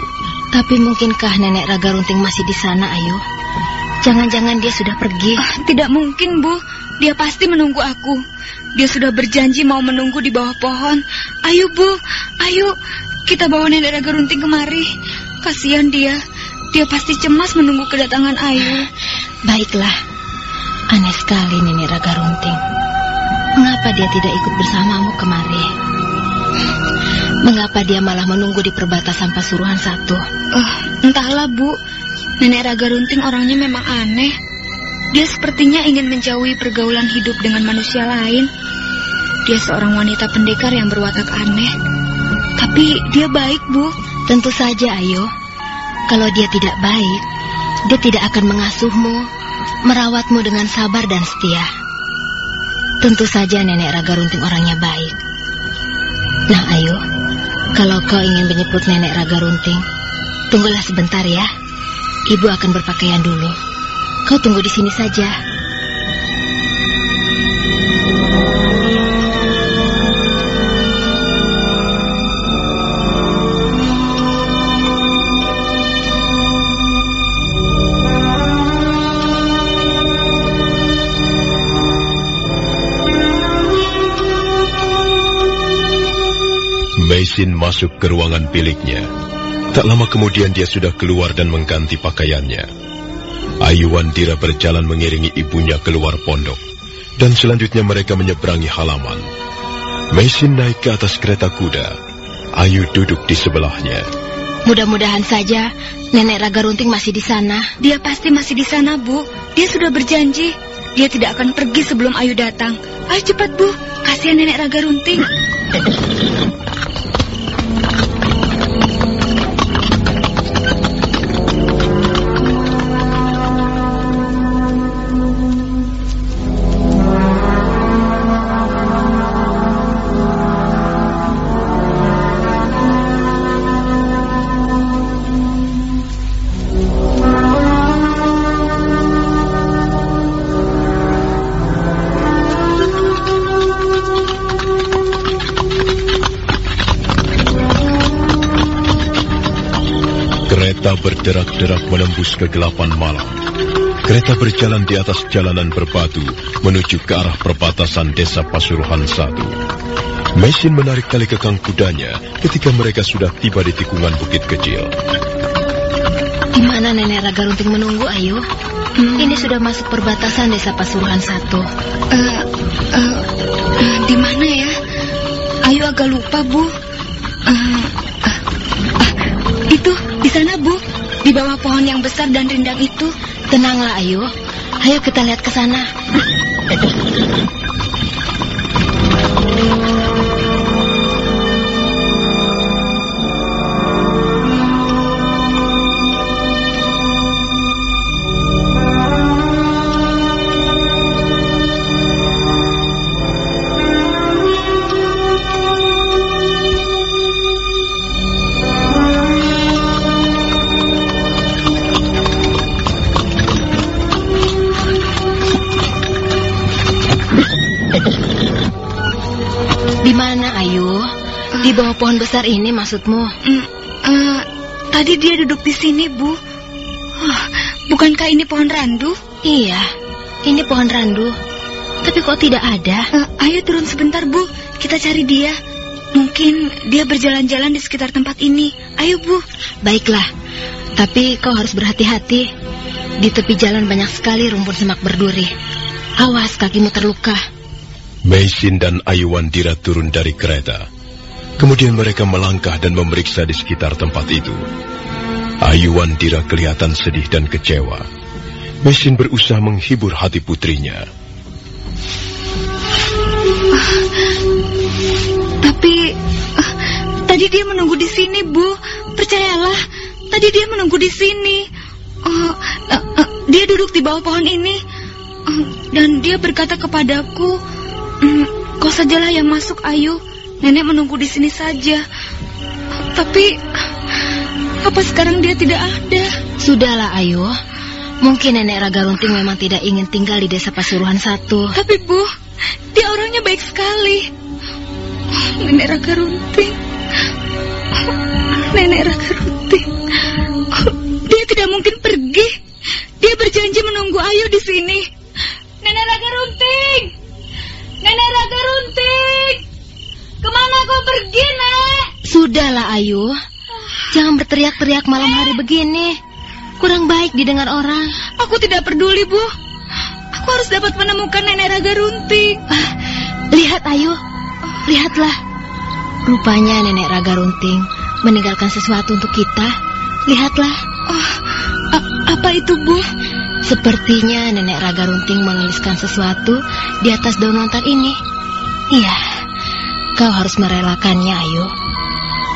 Tapi mungkinkah Nenek Raga Runting masih di sana, Ayu? Jangan-jangan dia sudah pergi. Ah, tidak mungkin, Bu. Dia pasti menunggu aku. Dia sudah berjanji mau menunggu di bawah pohon. Ayo, Bu. Ayo, kita bawa Nenek Raga Runting kemari. Kasihan dia. Dia pasti cemas menunggu kedatangan Ayu. Baiklah. Aneh sekali Nenek Raga Runting. Mengapa dia tidak ikut bersamamu kemari? Mengapa dia malah menunggu di perbatasan Pasuruhan satu? Oh, entahlah, Bu. Nenek Raga Runting orangnya memang aneh. Dia sepertinya ingin menjauhi pergaulan hidup dengan manusia lain. Dia seorang wanita pendekar yang berwatak aneh. Tapi dia baik, Bu. Tentu saja, Ayo. Kalau dia tidak baik, dia tidak akan mengasuhmu, merawatmu dengan sabar dan setia. Tentu saja nenek Raga Runting orangnya baik. Nah, ayo, kalau kau ingin menyebut nenek Raga Runting, tunggulah sebentar ya. Ibu akan berpakaian dulu. Kau tunggu di sini saja. Mesin masuk ke ruangan biliknya. Tak lama kemudian dia sudah keluar dan mengganti pakaiannya. Ayu Wandira berjalan mengiringi ibunya keluar pondok. Dan selanjutnya mereka menyeberangi halaman. Mesin naik ke atas kereta kuda. Ayu duduk di sebelahnya. Mudah-mudahan saja Nenek Raga Runting masih di sana. Dia pasti masih di sana, Bu. Dia sudah berjanji. Dia tidak akan pergi sebelum Ayu datang. Ayo cepat, Bu. Kasihan Nenek Raga Runting. Thank you. Kereta berderak-derak menembus kegelapan malam. Kereta berjalan di atas jalanan berbatu menuju ke arah perbatasan desa Pasuruhan satu. Mesin menarik tali kekang kudanya ketika mereka sudah tiba di tikungan bukit kecil. Di mana Nenek Raga Runting menunggu, Ayu? Ini sudah masuk perbatasan desa Pasuruhan satu. Eh, eh, eh, di mana ya? Ayu agak lupa, Bu. Itu, di sana, Bu. Di bawah pohon yang besar dan rindang itu. Tenanglah, Ayu. Ayo kita lihat ke sana. Di bawah pohon besar ini maksudmu? Mm, eh, tadi dia duduk di sini, Bu. Wah, bukankah ini pohon randu? Iya, ini pohon randu. Tapi kok tidak ada? Eh, ayo turun sebentar, Bu. Kita cari dia. Mungkin dia berjalan-jalan di sekitar tempat ini. Ayo, Bu. Baiklah, tapi kau harus berhati-hati. Di tepi jalan banyak sekali rumpun semak berduri. Awas kakimu terluka. Mesin dan Ayu Wandira turun dari kereta. Kemudian mereka melangkah dan memeriksa di sekitar tempat itu. Ayu Wandira kelihatan sedih dan kecewa. Mesin berusaha menghibur hati putrinya. Tapi tadi dia menunggu di sini, Bu. Percayalah, tadi dia menunggu di sini. Oh, eh, eh, dia duduk di bawah pohon ini Eh, dan dia berkata kepadaku, "Hmm, kau sajalah yang masuk, Ayu. Nenek menunggu di sini saja." Tapi apa sekarang dia tidak ada? Sudahlah, Ayu. Mungkin Nenek Raga Runting memang tidak ingin tinggal di desa Pasuruhan satu. Tapi Bu, dia orangnya baik sekali. Nenek Raga Runting. Nenek Raga Runting. Dia tidak mungkin pergi. Dia berjanji menunggu Ayu di sini. Kau pergi, Nek? Sudahlah, Ayu. Jangan berteriak-teriak malam hari begini. Kurang baik didengar orang. Aku tidak peduli, Bu. Aku harus dapat menemukan Nenek Raga Runting. Ah, lihat, Ayu. Lihatlah. Rupanya Nenek Raga Runting meninggalkan sesuatu untuk kita. Lihatlah. Oh, apa itu, Bu? Sepertinya Nenek Raga Runting menuliskan sesuatu di atas daun lontar ini. Iya, kau harus merelakannya, Ayu.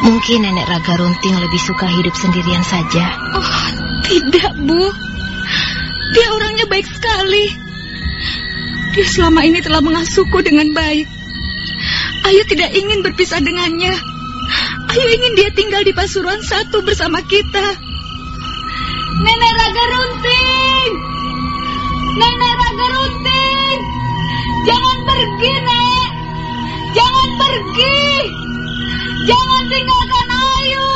Mungkin Nenek Raga Runting lebih suka hidup sendirian saja. Oh, tidak, Bu. Dia orangnya baik sekali. Dia selama ini telah mengasuhku dengan baik. Ayu tidak ingin berpisah dengannya. Ayu ingin dia tinggal di Pasuruan satu bersama kita. Nenek Raga Runting! Nenek Raga Runting! Jangan pergi, Nek! Jangan pergi! Jangan tinggalkan Ayu!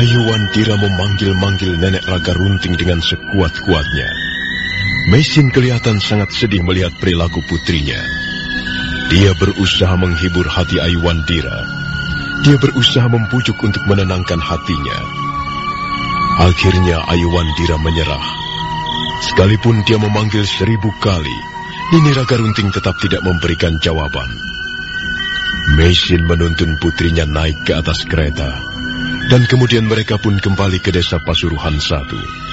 Ayu Wantira memanggil-manggil nenek Raga Runting dengan sekuat-kuatnya. Mesin kelihatan sangat sedih melihat perilaku putrinya. Dia berusaha menghibur hati Ayu Wandira. Dia berusaha membujuk untuk menenangkan hatinya. Akhirnya Ayu Wandira menyerah. Sekalipun dia memanggil seribu kali, Nini Raga Runting tetap tidak memberikan jawaban. Mesin menuntun putrinya naik ke atas kereta dan kemudian mereka pun kembali ke desa Pasuruhan satu.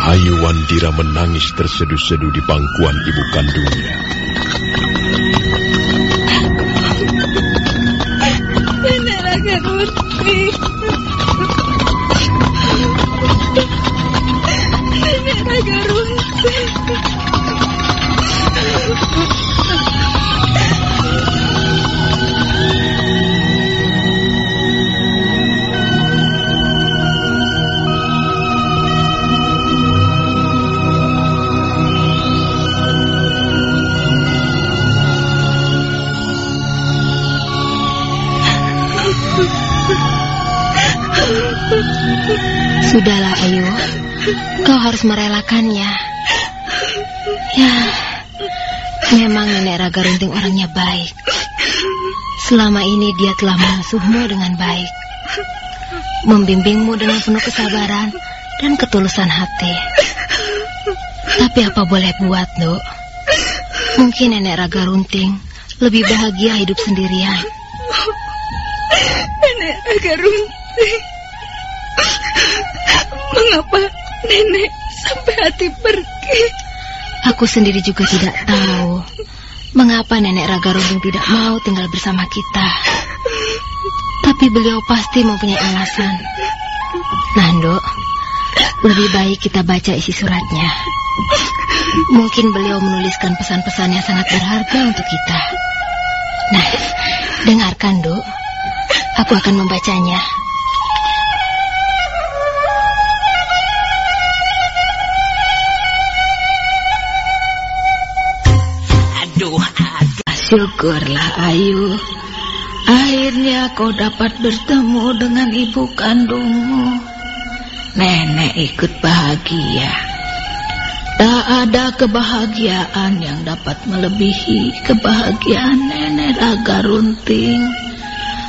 Ayu Wandira menangis terseduh-seduh di pangkuan ibu kandungnya. Harus merelakannya. Ya, memang Nenek Raga Runting orangnya baik. Selama ini dia telah mengasuhmu dengan baik. Membimbingmu dengan penuh kesabaran dan ketulusan hati. Tapi apa boleh buat, Dok? Mungkin Nenek Raga Runting lebih bahagia hidup sendirian. Nenek Raga Runting. Mengapa nenek? Aku sendiri juga tidak tahu mengapa Nenek Raga Runting tidak mau tinggal bersama kita. Tapi beliau pasti mempunyai alasan. Nando, lebih baik kita baca isi suratnya. Mungkin beliau menuliskan pesan-pesan yang sangat berharga untuk kita. Nah, dengarkan, Dok. Aku akan membacanya. Syukurlah Ayu. Akhirnya kau dapat bertemu dengan ibu kandungmu. Nenek ikut bahagia. Tak ada kebahagiaan yang dapat melebihi kebahagiaan nenek Raga Runting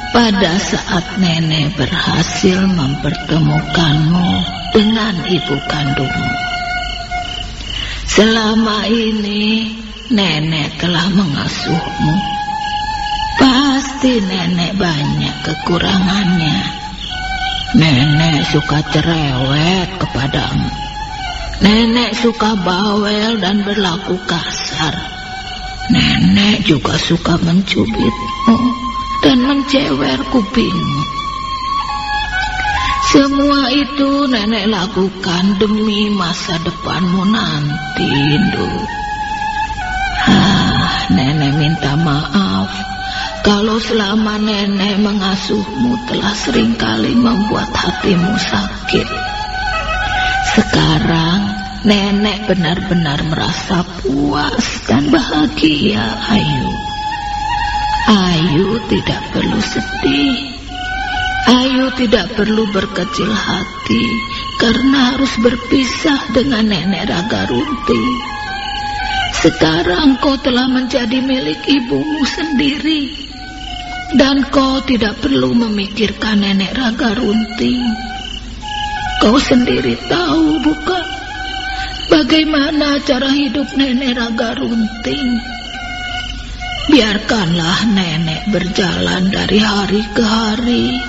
pada saat nenek berhasil mempertemukanmu dengan ibu kandungmu. Selama ini nenek telah mengasuhmu. Pasti nenek banyak kekurangannya. Nenek suka cerewet kepadamu. Nenek suka bawel dan berlaku kasar. Nenek juga suka mencubitmu dan mencewer kupingmu. Semua itu nenek lakukan demi masa depanmu nanti, Induk. Nenek minta maaf kalau selama nenek mengasuhmu telah sering kali membuat hatimu sakit. Sekarang nenek benar-benar merasa puas dan bahagia, Ayu. Ayu tidak perlu sedih. Ayu tidak perlu berkecil hati karena harus berpisah dengan nenek Raga Runti. Sekarang kau telah menjadi milik ibumu sendiri. Dan kau tidak perlu memikirkan nenek Raga Runting. Kau sendiri tahu bukan? Bagaimana cara hidup nenek Raga Runting? Biarkanlah nenek berjalan dari hari ke hari.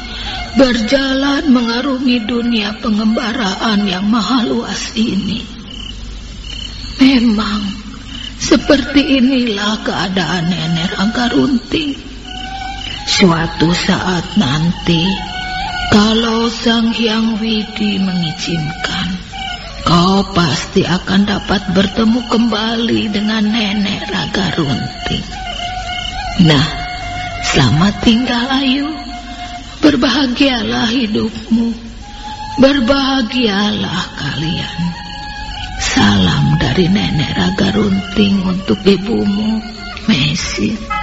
Berjalan mengarungi dunia pengembaraan yang maha luas ini. Memang seperti inilah keadaan nenek Raga Runting. Suatu saat nanti, kalau Sang Hyang Widi mengizinkan, kau pasti akan dapat bertemu kembali dengan nenek Raga Runting. Nah, selamat tinggal Ayu. Berbahagialah hidupmu. Berbahagialah kalian. Salam dari nenek Raga Runting untuk ibumu, Mesin.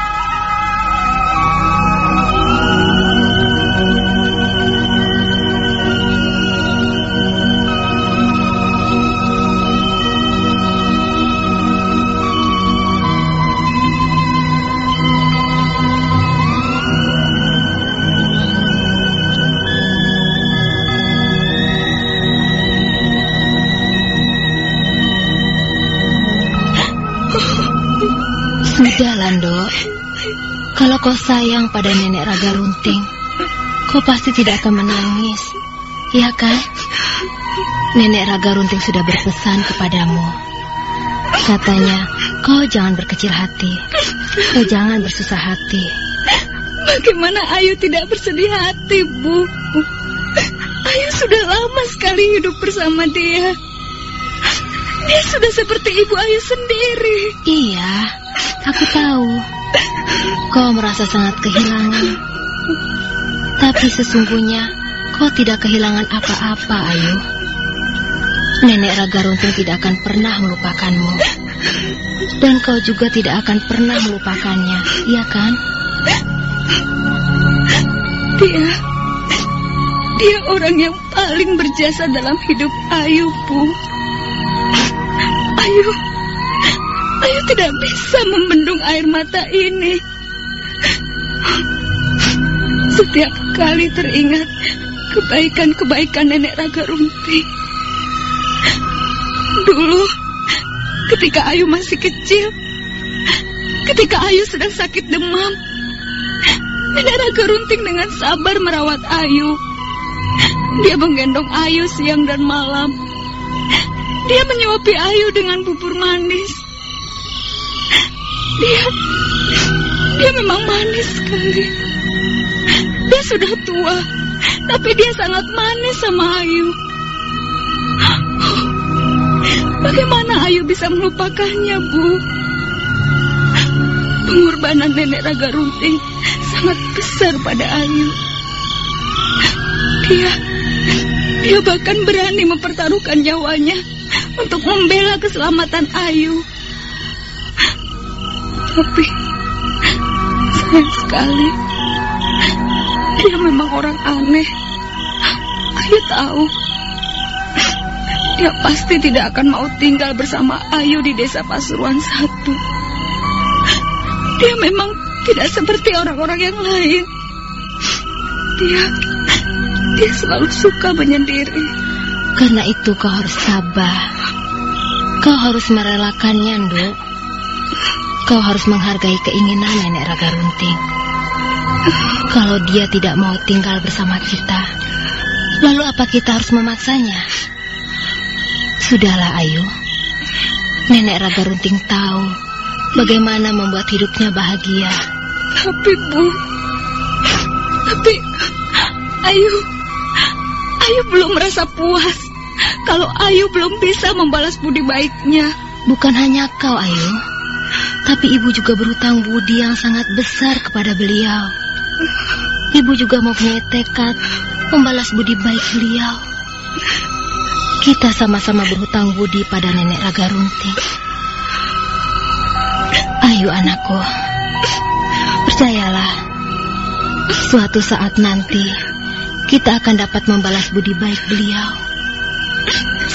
Kalau kau sayang pada nenek Raga Runting, kau pasti tidak akan menangis. Ya kan? Nenek Raga Runting sudah berpesan kepadamu. Katanya, kau jangan berkecil hati. Kau jangan bersusah hati. Bagaimana Ayu tidak bersedih hati, Bu? Ayu sudah lama sekali hidup bersama dia. Dia sudah seperti ibu Ayu sendiri. Iya, aku tahu. Kau merasa sangat kehilangan. Tapi sesungguhnya kau tidak kehilangan apa-apa, Ayu. Nenek Raga Runting tidak akan pernah melupakanmu. Dan kau juga tidak akan pernah melupakannya, iya kan? Dia dia orang yang paling berjasa dalam hidup Ayu, Bu. Ayu, Ayu tidak bisa membendung air mata ini. Setiap kali teringat kebaikan-kebaikan nenek Raga Runting. Dulu, ketika Ayu masih kecil, ketika Ayu sedang sakit demam, nenek Raga Runting dengan sabar merawat Ayu. Dia menggendong Ayu siang dan malam. Dia menyuapi Ayu dengan bubur manis. Dia, dia memang manis sekali. Dia sudah tua, tapi dia sangat manis sama Ayu. Bagaimana Ayu bisa melupakannya, Bu? Pengorbanan nenek Raga Runting sangat besar pada Ayu. Dia, dia bahkan berani mempertaruhkan nyawanya untuk membela keselamatan Ayu. Tapi, sayang sekali, dia memang orang aneh. Ayu tahu. Dia pasti tidak akan mau tinggal bersama Ayu di desa Pasuruan satu. Dia memang tidak seperti orang-orang yang lain. Dia, dia selalu suka menyendiri. Karena itu kau harus sabar. Kau harus merelakannya, Nduk. Kau harus menghargai keinginan nenek Raga Runting. Kalau dia tidak mau tinggal bersama kita, lalu apa kita harus memaksanya? Sudahlah, Ayu. Nenek Raga Runting tahu bagaimana membuat hidupnya bahagia. Tapi, Bu, tapi Ayu, Ayu belum merasa puas kalau Ayu belum bisa membalas budi baiknya. Bukan hanya kau, Ayu. Tapi ibu juga berhutang budi yang sangat besar kepada beliau. Ibu juga mempunyai tekad membalas budi baik beliau. Kita sama-sama berhutang budi pada nenek Raga Runting. Ayo anakku, percayalah, suatu saat nanti kita akan dapat membalas budi baik beliau.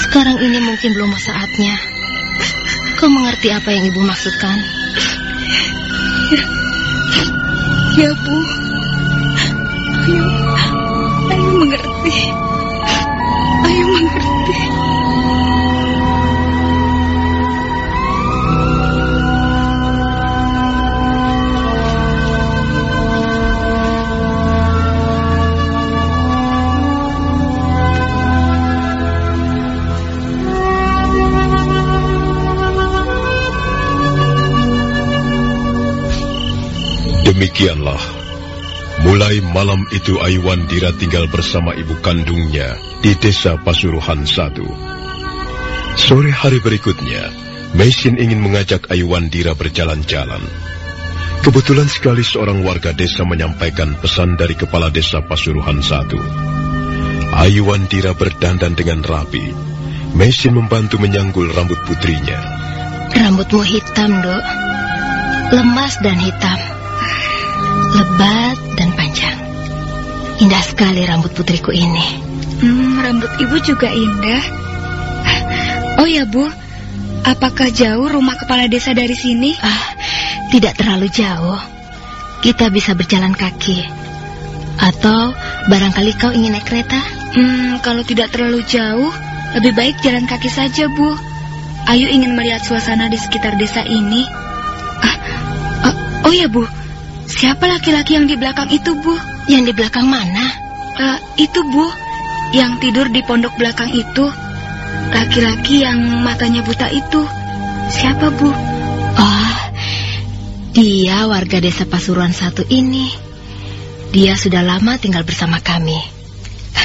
Sekarang ini mungkin belum saatnya. Kau mengerti apa yang ibu maksudkan? Ya, Bu. Ayu, Ayu Demikianlah, mulai malam itu Aiwandira tinggal bersama ibu kandungnya di desa Pasuruhan satu. Sore hari berikutnya, Mesin ingin mengajak Aiwandira berjalan-jalan. Kebetulan sekali seorang warga desa menyampaikan pesan dari kepala desa Pasuruhan satu. Aiwandira berdandan dengan rapi. Mesin membantu menyanggul rambut putrinya. Rambutmu hitam, Dok. Lemas dan hitam. Lebat dan panjang. Indah sekali rambut putriku ini. Hmm, rambut ibu juga indah. Oh ya, Bu. Apakah jauh rumah kepala desa dari sini? Ah, tidak terlalu jauh. Kita bisa berjalan kaki. Atau barangkali kau ingin naik kereta? Hmm, kalau tidak terlalu jauh, lebih baik jalan kaki saja, Bu. Ayu ingin melihat suasana di sekitar desa ini. Ah, Oh ya, Bu. Siapa laki-laki yang di belakang itu, Bu? Yang di belakang mana? Uh, itu, Bu. Yang tidur di pondok belakang itu. Laki-laki yang matanya buta itu. Siapa, Bu? Oh, dia warga desa Pasuruan satu ini. Dia sudah lama tinggal bersama kami.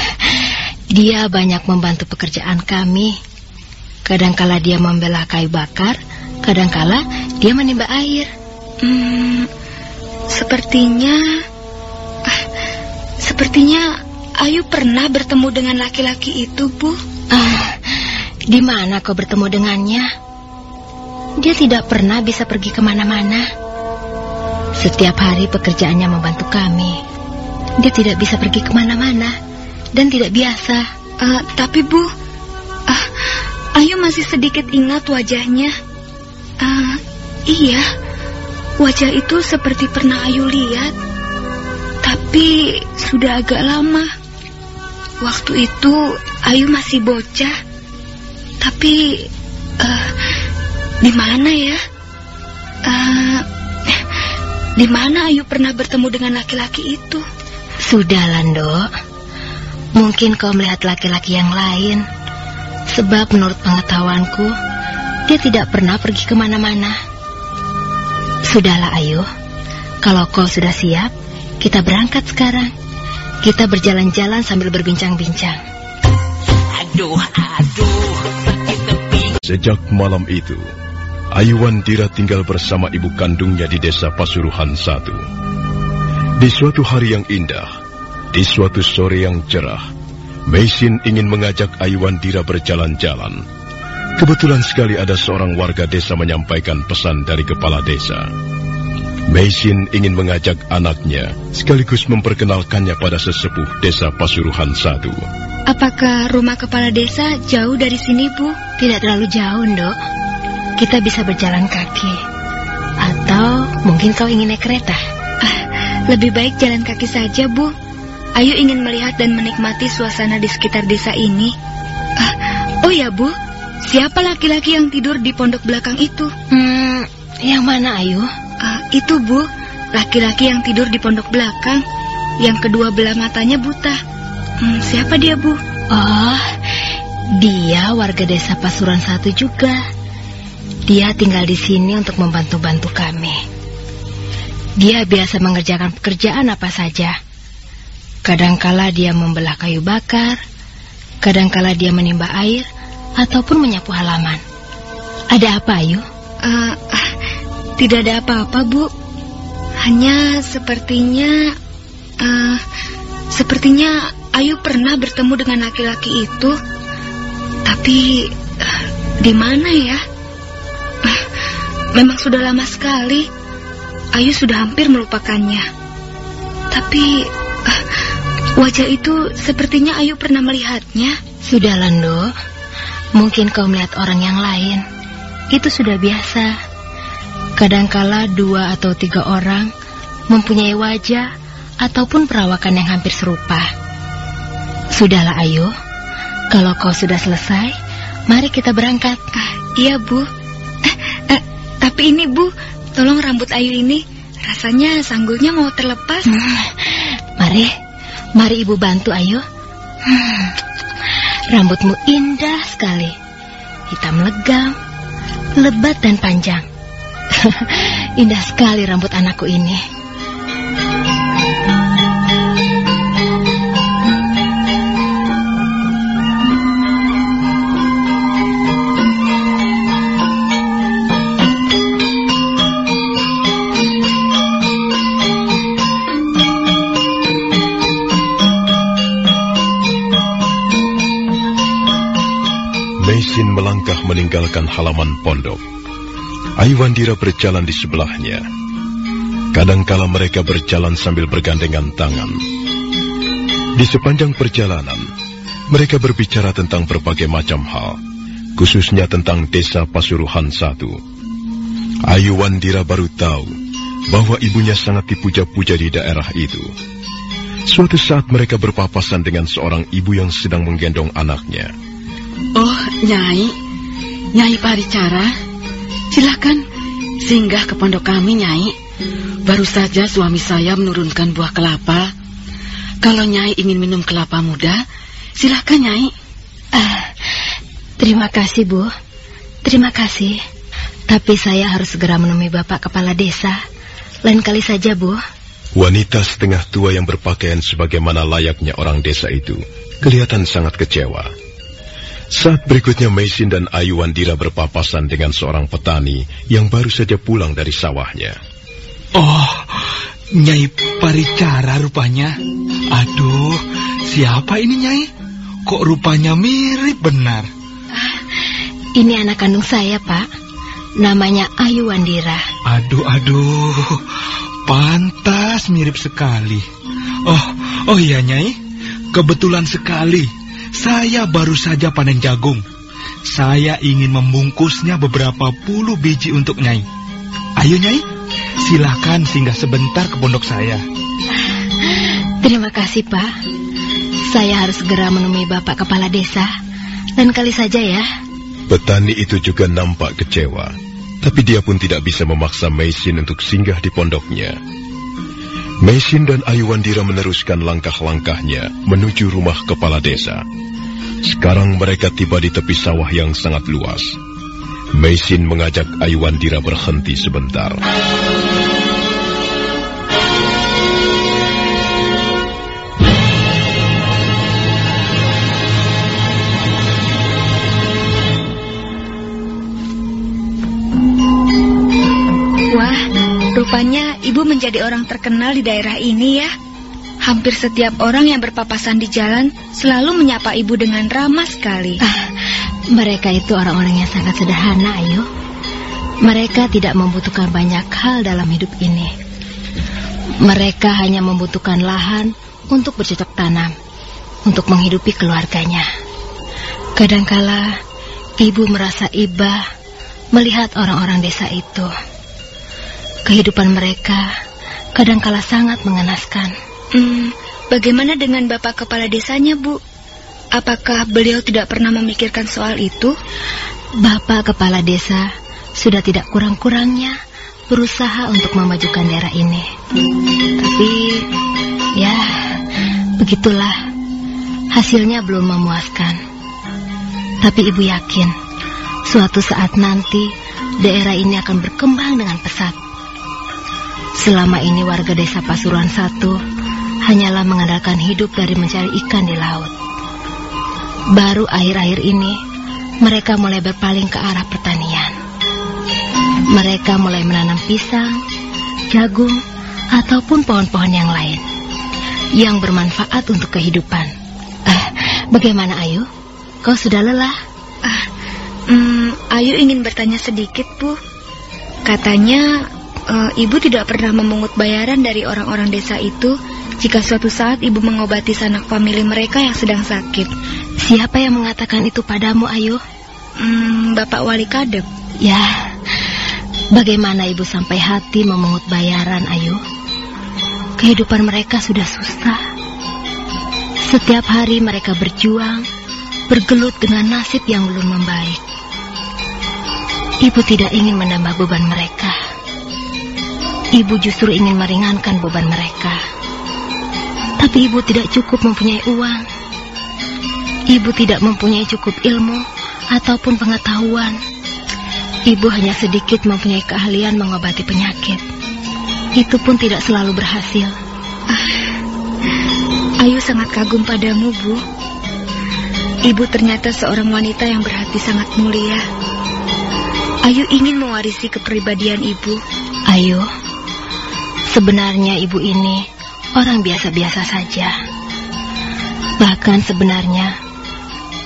Dia banyak membantu pekerjaan kami. Kadangkala dia membela kayu bakar, kadangkala dia menimba air. Hmm, sepertinya... ah, Sepertinya Ayu pernah bertemu dengan laki-laki itu, Bu. Ah, di mana kau bertemu dengannya? Dia tidak pernah bisa pergi ke mana-mana. Setiap hari pekerjaannya membantu kami. Dia tidak bisa pergi ke mana-mana dan tidak biasa. Ah, tapi, Bu, ah, Ayu masih sedikit ingat wajahnya. Ah, iya, wajah itu seperti pernah Ayu lihat. Tapi sudah agak lama. Waktu itu Ayu masih bocah. Tapi eh, di mana ya? Eh, di mana Ayu pernah bertemu dengan laki-laki itu? Sudah, Lando. Mungkin kau melihat laki-laki yang lain. Sebab menurut pengetahuanku, dia tidak pernah pergi ke mana-mana. Sudahlah, Ayu. Kalau kau sudah siap, kita berangkat sekarang. Kita berjalan-jalan sambil berbincang-bincang. Aduh, aduh, pergi tepi. Sejak malam itu, Ayuwandira tinggal bersama ibu kandungnya di desa Pasuruhan satu. Di suatu hari yang indah, di suatu sore yang cerah, Meisin ingin mengajak Ayuwandira berjalan-jalan. Kebetulan sekali ada seorang warga desa menyampaikan pesan dari kepala desa. Meisin ingin mengajak anaknya sekaligus memperkenalkannya pada sesepuh desa Pasuruhan satu. Apakah rumah kepala desa jauh dari sini, Bu? Tidak terlalu jauh, Ndok. Kita bisa berjalan kaki. Atau mungkin kau ingin naik kereta. Ah, lebih baik jalan kaki saja, Bu. Ayu ingin melihat dan menikmati suasana di sekitar desa ini. Ah, oh ya, Bu. Siapa laki-laki yang tidur di pondok belakang itu? Hmm, yang mana, Ayu? Ah, itu, Bu. Laki-laki yang tidur di pondok belakang. Yang kedua belah matanya buta. Hmm, siapa dia, Bu? Oh, dia warga desa Pasuruan satu juga. Dia tinggal di sini untuk membantu-bantu kami. Dia biasa mengerjakan pekerjaan apa saja. Kadangkala dia membelah kayu bakar, kadangkala dia menimba air, ataupun menyapu halaman. Ada apa, Ayu? Ah, tidak ada apa-apa, Bu. Hanya sepertinya... ah, sepertinya Ayu pernah bertemu dengan laki-laki itu. Tapi... ah, di mana ya? Ah, memang sudah lama sekali. Ayu sudah hampir melupakannya. Tapi... ah, wajah itu sepertinya Ayu pernah melihatnya. Sudah, Lando. Mungkin kau melihat orang yang lain. Itu sudah biasa. Kadangkala dua atau tiga orang mempunyai wajah ataupun perawakan yang hampir serupa. Sudahlah, Ayu. Kalau kau sudah selesai, mari kita berangkat. Ah, iya, Bu. Eh, eh, tapi ini, Bu, tolong rambut Ayu ini. Rasanya sanggulnya mau terlepas. Hmm, mari, mari ibu bantu, Ayu. Hmm, rambutmu indah sekali. Hitam legam, lebat dan panjang. indah sekali rambut anakku ini. Melangkah meninggalkan halaman pondok. Aiwandira berjalan di sebelahnya. Kadangkala mereka berjalan sambil bergandengan tangan. Di sepanjang perjalanan, mereka berbicara tentang berbagai macam hal, khususnya tentang desa Pasuruhan satu. Ayu Wandira baru tahu bahwa ibunya sangat dipuja-puja di daerah itu. Suatu saat mereka berpapasan dengan seorang ibu yang sedang menggendong anaknya. Oh, Nyai. Nyai Paricara. Silakan singgah ke pondok kami, Nyai. Baru saja suami saya menurunkan buah kelapa. Kalau Nyai ingin minum kelapa muda, silakan Nyai. Ah, terima kasih, Bu. Terima kasih. Tapi saya harus segera menemui Bapak Kepala Desa. Lain kali saja, Bu. Wanita setengah tua yang berpakaian sebagaimana layaknya orang desa itu kelihatan sangat kecewa. Saat berikutnya Mesin dan Ayu Wandira berpapasan dengan seorang petani yang baru saja pulang dari sawahnya. Oh, Nyai Paricara rupanya. Aduh, siapa ini Nyai? Kok rupanya mirip benar? Ini anak kandung saya, Pak. Namanya Ayu Wandira. Aduh, aduh. Pantas mirip sekali. Oh, oh iya Nyai. Kebetulan sekali. Saya baru saja panen jagung. Saya ingin membungkusnya beberapa puluh biji untuk Nyai. Ayo Nyai, silakan singgah sebentar ke pondok saya. Terima kasih, Pak. Saya harus segera menemui Bapak Kepala Desa. Dan kali saja ya. Petani itu juga nampak kecewa, tapi dia pun tidak bisa memaksa Mesin untuk singgah di pondoknya. Mesin dan Ayu Wandira meneruskan langkah-langkahnya menuju rumah kepala desa. Sekarang mereka tiba di tepi sawah yang sangat luas. Mesin mengajak Ayu Wandira berhenti sebentar. Rupanya ibu menjadi orang terkenal di daerah ini ya. Hampir setiap orang yang berpapasan di jalan selalu menyapa ibu dengan ramah sekali. Ah, mereka itu orang-orang yang sangat sederhana, Ayu. Mereka tidak membutuhkan banyak hal dalam hidup ini. Mereka hanya membutuhkan lahan untuk bercocok tanam, untuk menghidupi keluarganya. Kadangkala ibu merasa iba melihat orang-orang desa itu. Kehidupan mereka kadangkala sangat mengenaskan. Hmm, bagaimana dengan Bapak Kepala Desanya, Bu? Apakah beliau tidak pernah memikirkan soal itu? Bapak Kepala Desa sudah tidak kurang-kurangnya berusaha untuk memajukan daerah ini. Tapi, ya, begitulah. Hasilnya belum memuaskan. Tapi ibu yakin, suatu saat nanti daerah ini akan berkembang dengan pesat. Selama ini warga desa Pasuruan satu hanyalah mengandalkan hidup dari mencari ikan di laut. Baru akhir-akhir ini, mereka mulai berpaling ke arah pertanian. Mereka mulai menanam pisang, jagung, ataupun pohon-pohon yang lain yang bermanfaat untuk kehidupan. Eh, bagaimana Ayu? Kau sudah lelah? Ah, hmm, Ayu ingin bertanya sedikit, Bu. Katanya uh, ibu tidak pernah memungut bayaran dari orang-orang desa itu jika suatu saat ibu mengobati sanak famili mereka yang sedang sakit. Siapa yang mengatakan itu padamu, Ayu? Hmm, Bapak Wali Kadep. Ya, bagaimana ibu sampai hati memungut bayaran, Ayu? Kehidupan mereka sudah susah. Setiap hari mereka berjuang, bergelut dengan nasib yang belum membaik. Ibu tidak ingin menambah beban mereka. Ibu justru ingin meringankan beban mereka. Tapi ibu tidak cukup mempunyai uang. Ibu tidak mempunyai cukup ilmu ataupun pengetahuan. Ibu hanya sedikit mempunyai keahlian mengobati penyakit. Itu pun tidak selalu berhasil. Ah, Ayu sangat kagum padamu, Bu. Ibu ternyata seorang wanita yang berhati sangat mulia. Ayu ingin mewarisi kepribadian ibu. Ayu, sebenarnya ibu ini orang biasa-biasa saja. Bahkan sebenarnya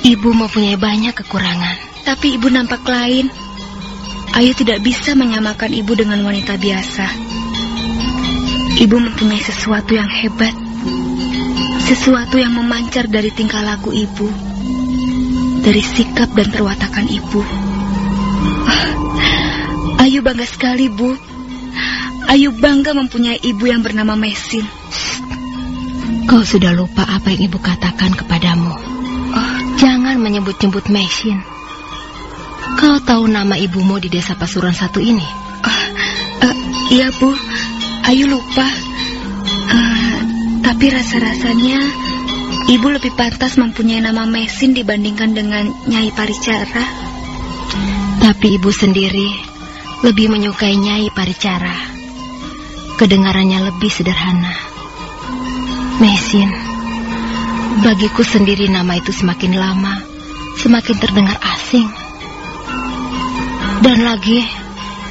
ibu mempunyai banyak kekurangan. Tapi ibu nampak lain. Ayu tidak bisa menyamakan ibu dengan wanita biasa. Ibu mempunyai sesuatu yang hebat. Sesuatu yang memancar dari tingkah laku ibu. Dari sikap dan perwatakan ibu. Ah, Ayu bangga sekali, Bu. Ayu bangga mempunyai ibu yang bernama Mesin. Kau sudah lupa apa yang ibu katakan kepadamu. Oh, jangan menyebut-nyebut Mesin. Kau tahu nama ibumu di desa Pasuruan satu ini? Uh, uh, iya, Bu. Ayu lupa. Uh, tapi rasa-rasanya ibu lebih pantas mempunyai nama Mesin dibandingkan dengan Nyai Paricara. Tapi ibu sendiri lebih menyukai Nyai Paricara. Kedengarannya lebih sederhana. Mesin, bagiku sendiri nama itu semakin lama, semakin terdengar asing. Dan lagi,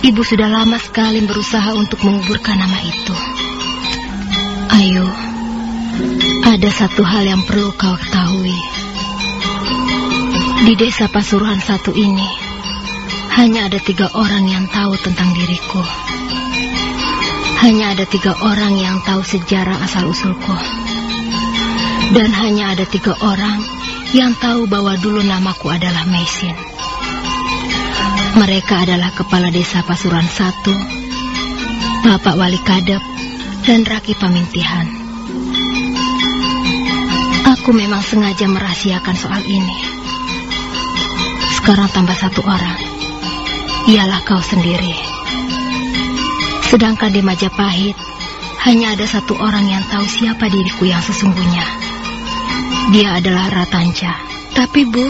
ibu sudah lama sekali berusaha untuk menguburkan nama itu. Ayo, ada satu hal yang perlu kau ketahui. Di desa Pasuruan satu ini, hanya ada tiga orang yang tahu tentang diriku. Hanya ada tiga orang yang tahu sejarah asal-usulku. Dan hanya ada tiga orang yang tahu bahwa dulu namaku adalah Mesin. Mereka adalah Kepala Desa Pasuruan Satu, Bapak Wali Kadep, dan Raki Pamintihan. Aku memang sengaja merahasiakan soal ini. Sekarang tambah satu orang. Ialah kau sendiri. Sedangkan di Majapahit, hanya ada satu orang yang tahu siapa diriku yang sesungguhnya. Dia adalah Ratanca. Tapi Bu,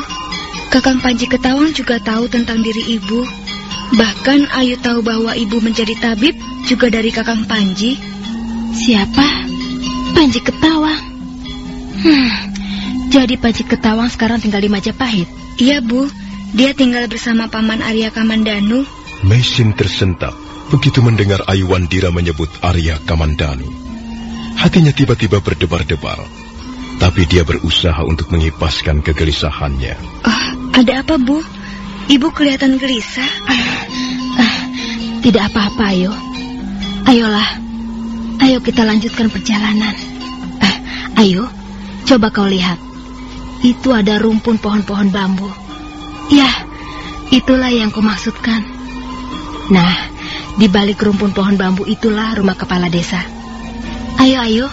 Kakang Panji Ketawang juga tahu tentang diri ibu. Bahkan Ayu tahu bahwa ibu menjadi tabib juga dari Kakang Panji. Siapa? Panji Ketawang. Hmm, jadi Panji Ketawang sekarang tinggal di Majapahit? Iya, Bu. Dia tinggal bersama Paman Arya Kamandanu. Mesin tersentak begitu mendengar Ayu Wandira menyebut Arya Kamandanu. Hatinya tiba-tiba berdebar-debar. Tapi dia berusaha untuk mengipaskan kegelisahannya. Oh, ada apa, Bu? Ibu kelihatan gelisah. Ah, ah, tidak apa-apa, ayo. Ayolah. Ayo kita lanjutkan perjalanan. Ah, ayo, coba kau lihat. Itu ada rumpun pohon-pohon bambu. Ya, itulah yang kumaksudkan. Nah, di balik rumpun pohon bambu itulah rumah kepala desa. Ayo, ayo.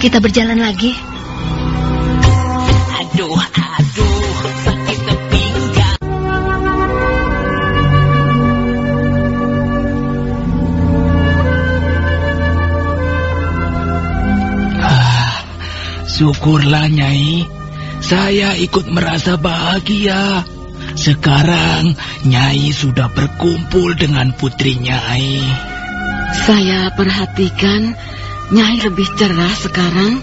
Kita berjalan lagi. Aduh, aduh, sakit pinggang. Ah, syukurlah Nyai, saya ikut merasa bahagia. Sekarang Nyai sudah berkumpul dengan putri Nyai. Saya perhatikan Nyai lebih cerah sekarang.